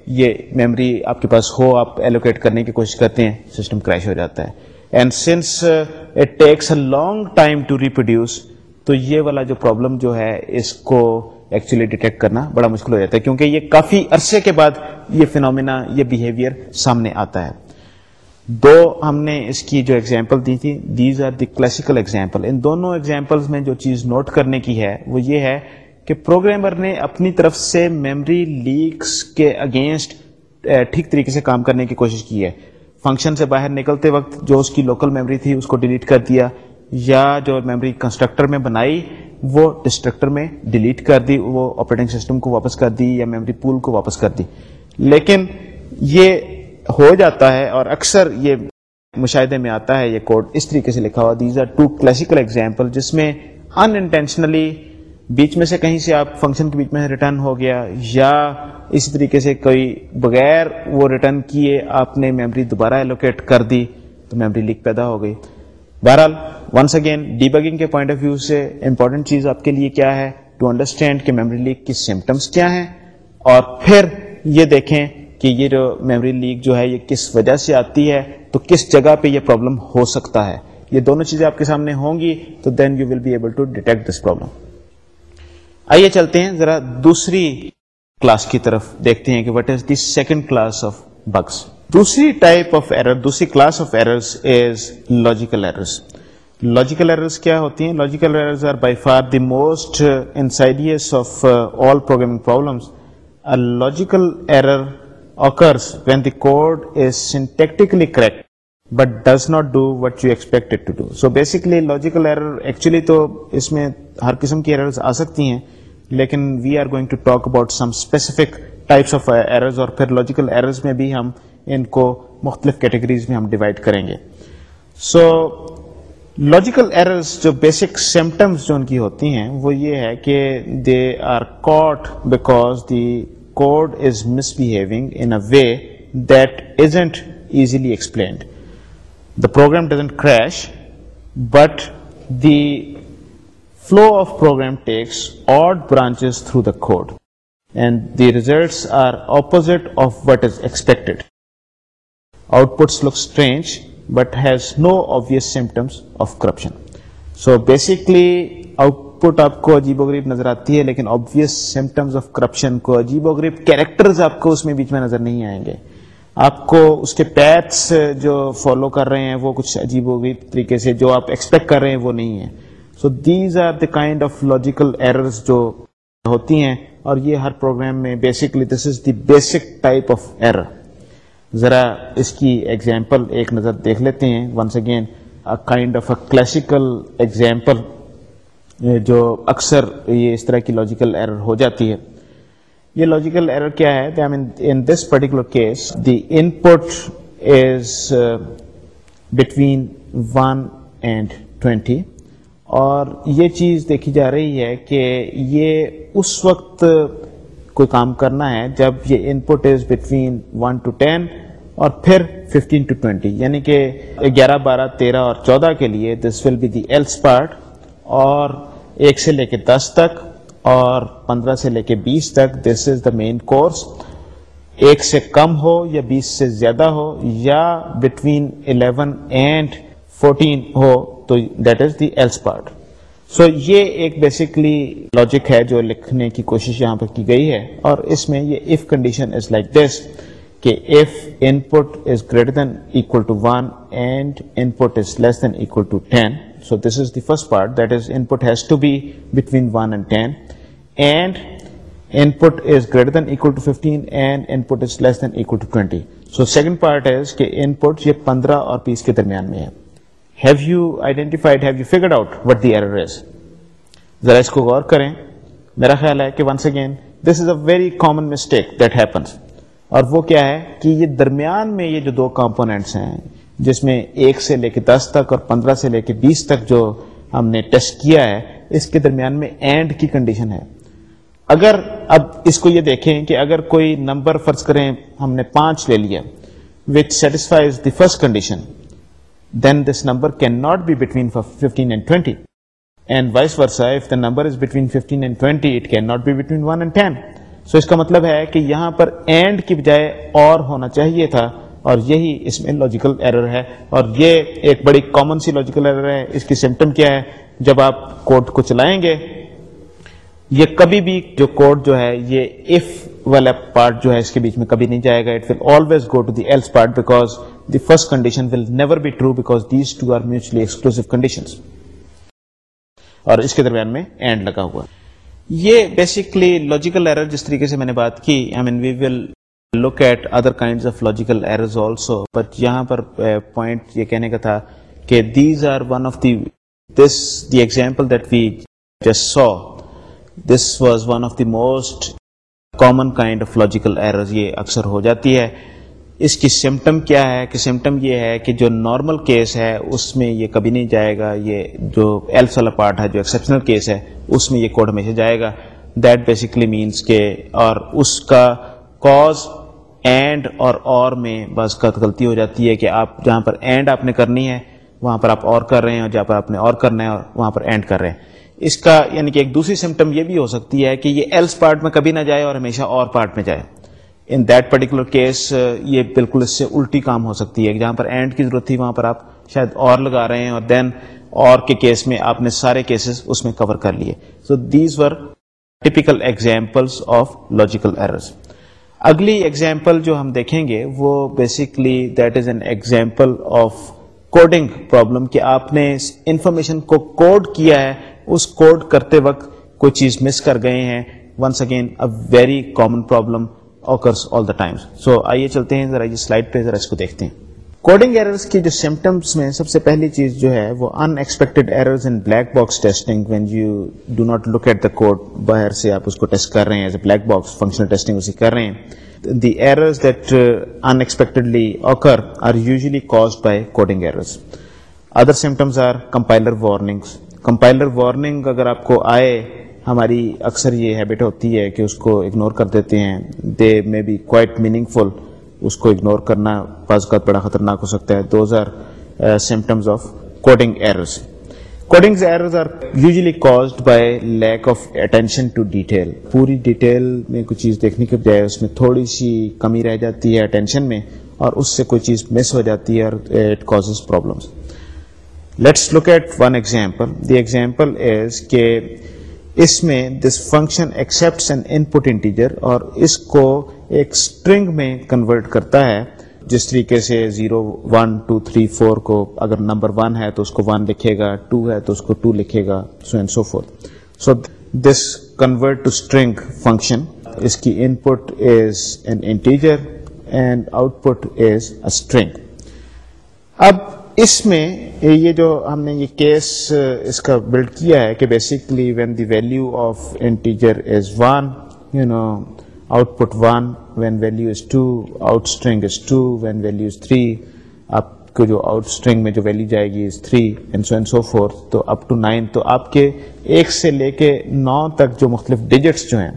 یہ میموری آپ کے پاس ہو، آپ ایلوکیٹ کرنے کی کوشش کرتے ہیں سسٹم کریش ہو جاتا ہے۔ And since it takes a long time to reproduce تو یہ والا جو پرابلم جو ہے، اس کو ایکچولی ڈیٹیکٹ کرنا بڑا مشکل ہو جاتا ہے، کیونکہ یہ کافی عرصے کے بعد یہ فینومینا یہ بیہیویئر سامنے آتا ہے۔ دو، ہم نے اس کی جو ایگزامپل دی تھی these are the classical example ان دونوں ایگزامپلس میں جو چیز نوٹ کرنے کی ہے، وہ یہ ہے کہ پروگرامر نے اپنی طرف سے میمری لیکس کے اگینسٹ ٹھیک طریقے سے کام کرنے کی کوشش کی ہے۔ فنکشن سے باہر نکلتے وقت جو اس کی لوکل میموری تھی، اس کو ڈیلیٹ کر دیا۔ یا جو میموری کنسٹرکٹر میں بنائی، وہ ڈسٹرکٹر میں ڈیلیٹ کر دی، وہ آپریٹنگ سسٹم کو واپس کر دی یا میموری پول کو واپس کر دی۔ لیکن یہ ہو جاتا ہے اور اکثر یہ مشاہدے میں آتا ہے، یہ کوڈ اس طریقے سے لکھا ہوا۔ These are two classical example جس میں ان انٹینشنلی بیچ میں سے کہیں سے آپ فنکشن کے بیچ میں ریٹرن ہو گیا یا اسی طریقے سے کوئی بغیر وہ ریٹرن کیے آپ نے میموری دوبارہ ایلوکیٹ کر دی تو میموری لیک پیدا ہو گئی۔ بہرحال ونس اگین ڈی بگنگ کے پوائنٹ آف ویو سے امپورٹنٹ چیز آپ کے لیے کیا ہے؟ ٹو انڈرسٹینڈ کہ میموری لیک کی سمٹمس کیا ہیں؟ اور پھر یہ دیکھیں کہ یہ جو میموری لیک جو ہے، یہ کس وجہ سے آتی ہے؟ تو کس جگہ پہ یہ پرابلم ہو سکتا ہے؟ یہ دونوں چیزیں آپ کے سامنے ہوں گی، تو then you will be able to detect this problem آئیے چلتے ہیں، ذرا دوسری کلاس کی طرف دیکھتے ہیں کہ what is the second class of bugs دوسری ٹائپ آف ایرر دوسری class of errors is logical errors logical errors کیا ہوتی ہیں logical errors are by far the most insidious of all programming problems logical error occurs when the code is syntactically correct but does not do what you expect it to do. So basically logical error actually تو اس میں ہر قسم کی errors آ سکتی ہیں لیکن we are going to talk about some specific types of uh, errors اور پھر logical errors میں بھی ہم ان کو مختلف کیٹیگریز میں ہم ڈیوائڈ کریں گے. سو لاجیکل ایررز جو بیسک سمٹمس جو ان کی ہوتی ہیں، وہ یہ ہے کہ they are caught because the code is misbehaving in a way that isn't easily explained the program doesn't crash but the flow of program takes odd branches through the code and the results are opposite of what is expected is expected. Outputs look strange, but has no obvious symptoms of corruption. So basically, but آپ کو عجیب و غریب نظر آتی ہے لیکن obvious symptoms of corruption کو عجیب و غریب کیریکٹرز آپ کو اس میں بیچ میں نظر نہیں آئیں گے آپ کو اس کے پیتھس جو فالو کر رہے ہیں وہ کچھ عجیب و غریب طریقے سے جو آپ ایکسپیکٹ کر رہے ہیں وہ نہیں ہے so these are the kind of logical errors جو ہوتی ہیں اور یہ ہر پروگرام میں basically this is the basic type of error ذرا اس کی ایگزامپل ایک نظر دیکھ لیتے ہیں. Once again kind of a classical example جو اکثر یہ اس طرح کی لاجیکل ایرر ہو جاتی ہے. یہ لاجیکل ایرر کیا ہے؟ In this particular case the input is between one and twenty اور یہ چیز دیکھی جا رہی ہے کہ یہ اس وقت کوئی کام کرنا ہے جب یہ input is between one two ten اور پھر ففٹین ٹو ٹوینٹی یعنی کہ گیارہ، بارہ، تیرہ اور چودہ کے لیے this will be the else part اور ایک سے لے کے دس تک، اور پندرہ سے لے کے بیس تک دس از دا مین کورس ایک سے کم ہو یا بیس سے زیادہ ہو یا بٹوین الیون اینڈ فورٹین ہو، تو that is the else part so یہ ایک بیسکلی لاجک ہے جو لکھنے کی کوشش یہاں پر کی گئی ہے، اور اس میں یہ if condition is like this کہ if input is greater than equal to one and input is less than equal to ten So this is the first part, that is input has to be between 1 and 10, and input is greater than equal to 15 and input is less than equal to 20. So second part is کہ input یہ 15 اور 20 کے درمیان میں ہے. Have you identified, have you figured out what the error is? ذرا اس کو غور کریں. میرا خیال ہے کہ once again this is a very common mistake that happens. اور وہ کیا ہے کہ یہ درمیان میں یہ جو دو کمپوننٹس ہیں، جس میں ایک سے لے کے دس تک اور پندرہ سے لے کے بیس تک جو ہم نے ٹیسٹ کیا ہے، اس کے درمیان میں اینڈ کی کنڈیشن ہے۔ اگر اب اس کو یہ دیکھیں کہ اگر کوئی نمبر فرض کریں ہم نے پانچ لے لیا which satisfies the first condition then this number can not be between fifteen and twenty and vice versa if the number is between fifteen and twenty it can not be between one and ten so اس کا مطلب ہے کہ یہاں پر and کی بجائے اور ہونا چاہیے تھا اور یہی اس میں لاجیکل ایرر ہے اور یہ ایک بڑی کامن سی لاجیکل ایرر ہے۔ اس کی سمٹم کیا ہے؟ جب آپ کوڈ کو چلائیں گے، یہ کبھی بھی جو کوڈ جو ہے، یہ اف والا پارٹ جو ہے، اس کے بیچ میں کبھی نہیں جائے گا۔ It will always go to the else part because the first condition will never be true because these two are mutually exclusive condition اور اس کے درمیان میں اینڈ لگا ہوا۔ یہ بیسکلی لاجیکل ایرر جس طریقے سے میں نے بات کی I mean we will look at other kind of logical errors also but یہاں پر uh, پوائنٹ یہ کہنے کا تھا کہ these are one of the this the example that we just saw this was one of the most common kind of logical error یہ اکثر ہو جاتی ہے. اس کی سمٹم کیا ہے؟ کہ سمٹم یہ ہے کہ جو نارمل کیس ہے، اس میں یہ کبھی نہیں جائے گا۔ یہ جو ایلس والا پارٹ ہے، جو ایکسیپشنل کیس ہے، اس میں یہ کوڈ ہمیشہ جائے گا۔ دیٹ بیسکلی مینس کہ اور اس کا کاز اینڈ اور اور میں بس کا غلطی ہو جاتی ہے کہ آپ جہاں پر اینڈ آپ نے کرنی ہے، وہاں پر آپ اور کر رہے ہیں اور جہاں پر آپ نے اور کرنا ہے اور وہاں پر اینڈ کر رہے ہیں۔ اس کا یعنی کہ ایک دوسری سمٹم یہ بھی ہو سکتی ہے کہ یہ ایلس پارٹ میں کبھی نہ جائے اور ہمیشہ اور پارٹ میں جائے۔ ان دیٹ پرٹیکولر کیس یہ بالکل اس سے الٹی کام ہو سکتی ہے جہاں پر اینڈ کی ضرورت تھی، وہاں پر آپ شاید اور لگا رہے ہیں اور دین اور کے کیس میں آپ نے سارے کیسز اس میں کور کر لیے۔ So these were typical examples of logical errors اگلی ایگزامپل جو ہم دیکھیں گے، وہ basically that is an example of coding problem کہ آپ نے انفارمیشن کو کوڈ کیا ہے، اس کوڈ کرتے وقت کوئی چیز مس کر گئے ہیں۔ Once again a very common problem occurs all the time so آئیے چلتے ہیں، ذرا یہ سلائڈ پہ، ذرا اس کو دیکھتے ہیں۔ کوڈنگ ایررز کی جو سمٹمس میں سب سے پہلی چیز جو ہے، وہ unexpected errors in black box testing when you do not look at the code باہر سے آپ اس کو ٹیسٹ کر رہے ہیں as a black box functional testing اسی کر رہے ہیں۔ The errors that in expectedly اوکر are usually caused by coding errors other symptoms are compiler warnings compiler warning اگر آپ کو آئے ہماری اکثر یہ ہیبٹ ہوتی ہے کہ اس کو اگنور کر دیتے ہیں۔ They may be quite meaningful اس کو اگنور کرنا بعض کا بڑا خطرناک ہو سکتا ہے۔ Those are symptoms of coding errors coding errors are usually caused by lack of attention to detail پوری ڈیٹیل میں کوئی چیز دیکھنے کے بجائے اس میں تھوڑی سی کمی رہ جاتی ہے اٹینشن میں اور اس سے کوئی چیز مس ہو جاتی ہے اور it causes problems let's look at one example the example is کہ اس میں this function accepts an input integer اور اس کو ایک اسٹرنگ میں کنورٹ کرتا ہے، جس طریقے سے zero one two three four کو اگر نمبر ون ہے تو اس کو ون لکھے گا ٹو ہے تو اس کو ٹو لکھے گا so and so forth so this convert to string function اس کی input is an integer and output is a string اب اس میں یہ جو ہم نے یہ کیس اس کا بلڈ کیا ہے کہ basically when the value of integer is one you know output one when value is two out string is two when value is three آپ کو جو آؤٹ اسٹرنگ میں جو ویلو جائے گی is three and so and so forth تو up to nine تو آپ کے ایک سے لے کے نو تک جو مختلف ڈیجٹس جو ہیں،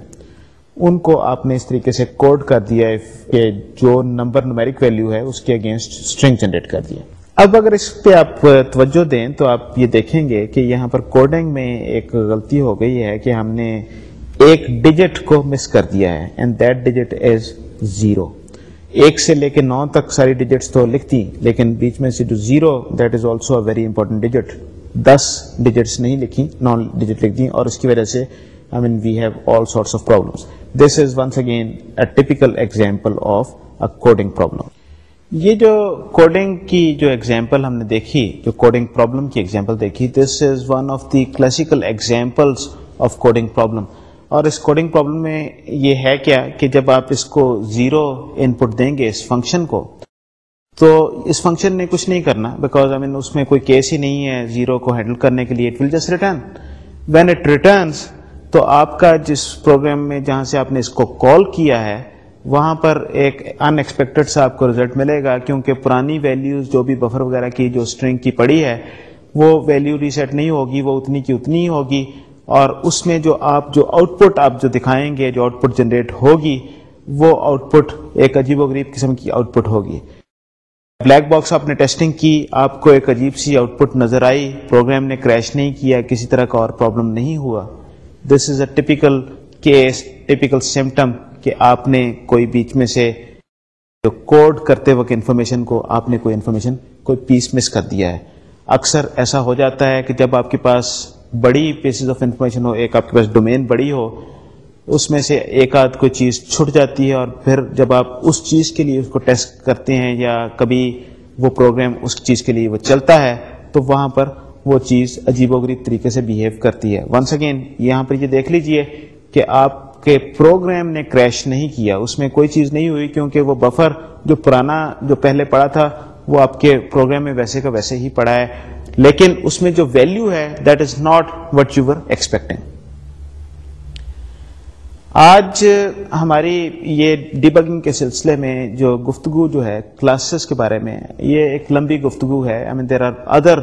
ان کو آپ نے اس طریقے سے کوڈ کر دیا ہے کہ جو نمبر نمیرک ویلو ہے، اس کے اگینسٹ اسٹرنگ جنریٹ کر دیا اب اگر اس پہ آپ توجہ دیں تو آپ یہ دیکھیں گے کہ یہاں پر کوڈنگ میں ایک غلطی ہو گئی ہے کہ ہم نے ایک ڈیجٹ کو مس کر دیا ہے and that digit is zero ایک سے لے کے نو تک ساری ڈیجٹس تو لکھتی لیکن بیچ میں سے جو zero that is also a very important digit this digits نہیں لکھی نو ڈیجٹ لکھ دی اور اس کی وجہ سے I mean we have all sorts of problems this is once again a typical example of a coding problem یہ جو کوڈنگ کی جو ایگزامپل ہم نے دیکھی، جو کوڈنگ پرابلم کی ایگزامپل دیکھی this is one of the classical examples of coding problem اور اس کوڈنگ پرابلم میں یہ ہے کیا کہ جب آپ اس کو زیرو ان پٹ دیں گے اس فنکشن کو، تو اس فنکشن نے کچھ نہیں کرنا۔ بیکاز آئی مین اس میں کوئی کیس ہی نہیں ہے زیرو کو ہینڈل کرنے کے لیے it will just return when it returns تو آپ کا جس پروگرام میں جہاں سے آپ نے اس کو کال کیا ہے وہاں پر ایک ان ایکسپیکٹڈ سا آپ کو ریزلٹ ملے گا، کیونکہ پرانی ویلیوز جو بھی بفر وغیرہ کی، جو اسٹرنگ کی پڑی ہے، وہ ویلیو ریسیٹ نہیں ہوگی، وہ اتنی کی اتنی ہی ہوگی۔ اور اس میں جو آپ، جو آؤٹ پٹ آپ جو دکھائیں گے، جو آؤٹ پٹ جنریٹ ہوگی، وہ آؤٹ پٹ ایک عجیب و غریب قسم کی آؤٹ پٹ ہوگی۔ بلیک باکس آپ نے ٹیسٹنگ کی، آپ کو ایک عجیب سی آؤٹ پٹ نظر آئی۔ پروگرام نے کریش نہیں کیا، کسی طرح کا اور پرابلم نہیں ہوا۔ This is a typical case typical symptom کہ آپ نے کوئی بیچ میں سے جو کوڈ کرتے وقت انفارمیشن کو آپ نے کوئی انفارمیشن کوئی پیس مس کر دیا ہے۔ اکثر ایسا ہو جاتا ہے کہ جب آپ کے پاس بڑی پیسز آف انفارمیشن ہو، ایک آپ کے پاس ڈومین بڑی ہو، اس میں سے ایک آدھ کوئی چیز چھٹ جاتی ہے اور پھر جب آپ اس چیز کے لیے اس کو ٹیسٹ کرتے ہیں یا کبھی وہ پروگرام اس چیز کے لیے وہ چلتا ہے، تو وہاں پر وہ چیز عجیب و غریب طریقے سے بیہیو کرتی ہے۔ ونس اگین یہاں پر یہ دیکھ لیجیے کہ آپ کے پروگرام نے کریش نہیں کیا، اس میں کوئی چیز نہیں ہوئی کیونکہ وہ بفر جو پرانا جو پہلے پڑا تھا، وہ آپ کے پروگرام میں ویسے کا ویسے ہی پڑا ہے۔ لیکن اس میں جو ویلو ہے that is not what you expecting آج ہماری یہ ڈیبگنگ کے سلسلے میں جو گفتگو جو ہے کلاسز کے بارے میں، یہ ایک لمبی گفتگو ہے۔ I mean there are other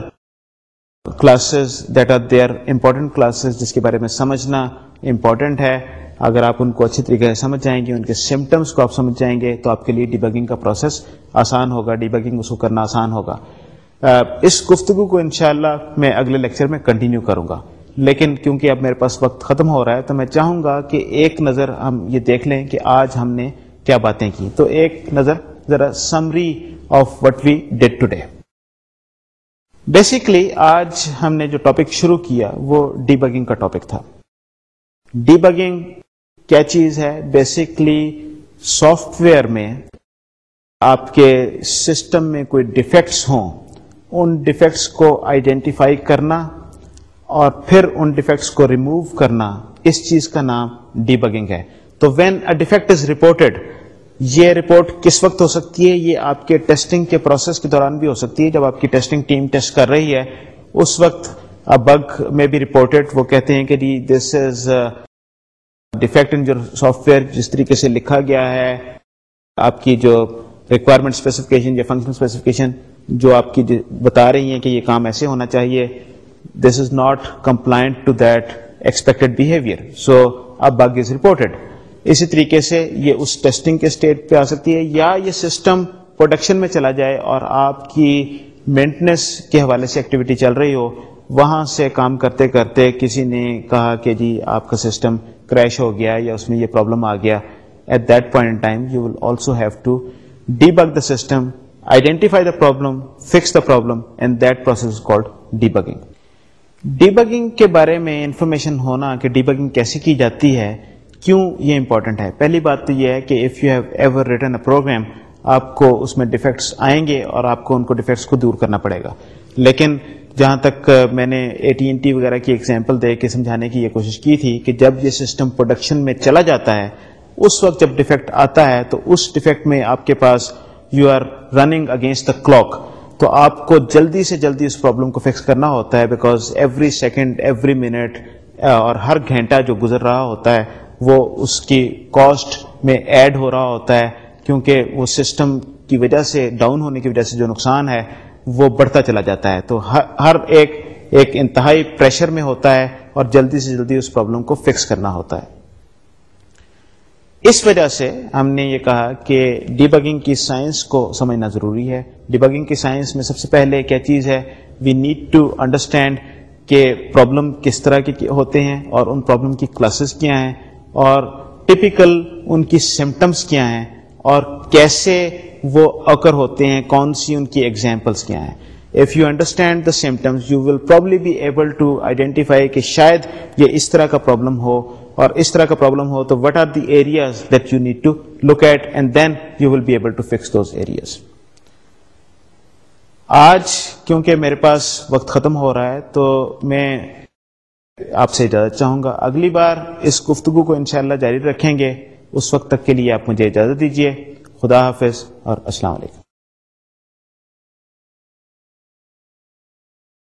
classes that are there important classes جس کے بارے میں سمجھنا امپورٹنٹ ہے۔ اگر آپ ان کو اچھی طریقے سے سمجھ جائیں گے، ان کے سمٹمس کو آپ سمجھ جائیں گے، تو آپ کے لیے ڈیبگنگ کا پروسیس آسان ہوگا ڈیبگنگ اس کو کرنا آسان ہوگا۔ اس گفتگو کو انشاءاللہ میں اگلے لیکچر میں کنٹینیو کروں گا۔ لیکن کیونکہ اب میرے پاس وقت ختم ہو رہا ہے، تو میں چاہوں گا کہ ایک نظر ہم یہ دیکھ لیں کہ آج ہم نے کیا باتیں کی۔ تو ایک نظر، ذرا summary of what we did today basically آج ہم نے جو ٹاپک شروع کیا، وہ ڈی بگنگ کا ٹاپک تھا۔ ڈی بگنگ کیا چیز ہے؟ بیسکلی سافٹ ویئر میں آپ کے سسٹم میں کوئی ڈیفیکٹس ہوں، ان ڈیفیکٹس کو آئیڈینٹیفائی کرنا اور پھر ان ڈیفیکٹس کو ریموو کرنا۔ اس چیز کا نام ڈی بگنگ ہے۔ تو when a defect is reported یہ رپورٹ کس وقت ہو سکتی ہے؟ یہ آپ کے ٹیسٹنگ کے پروسیس کے دوران بھی ہو سکتی ہے۔ جب آپ کی ٹیسٹنگ ٹیم ٹیسٹ کر رہی ہے، اس وقت بگ میں بھی رپورٹڈ وہ کہتے ہیں کہ جی دس از ڈیفیکٹ ان جو سافٹ ویئر جس طریقے سے لکھا گیا ہے، آپ کی جو ریکوائرمنٹ اسپیسیفکیشن یا فنکشن اسپیسیفکیشن جو آپ کی بتا رہی ہیں کہ یہ کام ایسے ہونا چاہیے this is not compliant to that expected behaviour so اب بگ از رپورٹڈ اسی طریقے سے یہ اس ٹیسٹنگ کے اسٹیٹ پہ آ سکتی ہے یا یہ سسٹم پروڈکشن میں چلا جائے اور آپ کی مینٹنس کے حوالے سے ایکٹیویٹی چل رہی ہو، وہاں سے کام کرتے کرتے کسی نے کہا کہ جی آپ کا سسٹم کریش ہو گیا یا اس میں یہ پرابلم آ گیا at that point time you will also have to debug the system identify the problem fix the problem and that process called debugging debugging کے بارے میں انفارمیشن ہونا کہ ڈیبگنگ کیسے کی جاتی ہے، کیوں یہ امپورٹنٹ ہے؟ پہلی بات تو یہ ہے کہ if you have ever written a program آپ کو اس میں ڈیفیکٹس آئیں گے اور آپ کو ان کو ڈیفیکٹس کو دور کرنا پڑے گا. لیکن جہاں تک میں نے اے ٹی این ٹی وغیرہ کی ایگزامپل دے کے سمجھانے کی یہ کوشش کی تھی کہ جب یہ سسٹم پروڈکشن میں چلا جاتا ہے، اس وقت جب ڈیفیکٹ آتا ہے تو اس ڈیفیکٹ میں آپ کے پاس you are running against the clock تو آپ کو جلدی سے جلدی اس پرابلم کو فکس کرنا ہوتا ہے because every second every minute اور ہر گھنٹہ جو گزر رہا ہوتا ہے، وہ اس کی کاسٹ میں ایڈ ہو رہا ہوتا ہے کیونکہ وہ سسٹم کی وجہ سے ڈاؤن ہونے کی وجہ سے جو نقصان ہے وہ بڑھتا چلا جاتا ہے۔ تو ہر ایک ایک انتہائی پریشر میں ہوتا ہے اور جلدی سے جلدی اس پرابلم کو فکس کرنا ہوتا ہے۔ اس وجہ سے ہم نے یہ کہا کہ ڈی بگنگ کی سائنس کو سمجھنا ضروری ہے۔ ڈی بگنگ کی سائنس میں سب سے پہلے کیا چیز ہے؟ وی نیڈ ٹو انڈرسٹینڈ کہ پرابلم کس طرح کے ہوتے ہیں اور ان پرابلم کی کلاسز کیا ہیں اور ٹپیکل ان کی سمٹمس کیا ہیں۔ اور کیسے وہ اکر ہوتے ہیں، کون سی ان کی ایگزامپلس کیا ہیں؟ If you understand the symptoms you will probably be able to identify کہ شاید یہ اس طرح کا پرابلم ہو، اور اس طرح کا پرابلم ہو تو what are the areas that you need to look at and then you will be able to fix those areas آج کیونکہ میرے پاس وقت ختم ہو رہا ہے تو میں آپ سے اجازت چاہوں گا۔ اگلی بار اس گفتگو کو انشاءاللہ جاری رکھیں گے۔ اس وقت تک کے لیے آپ مجھے اجازت دیجیے خدا حافظ اور السلام علیکم۔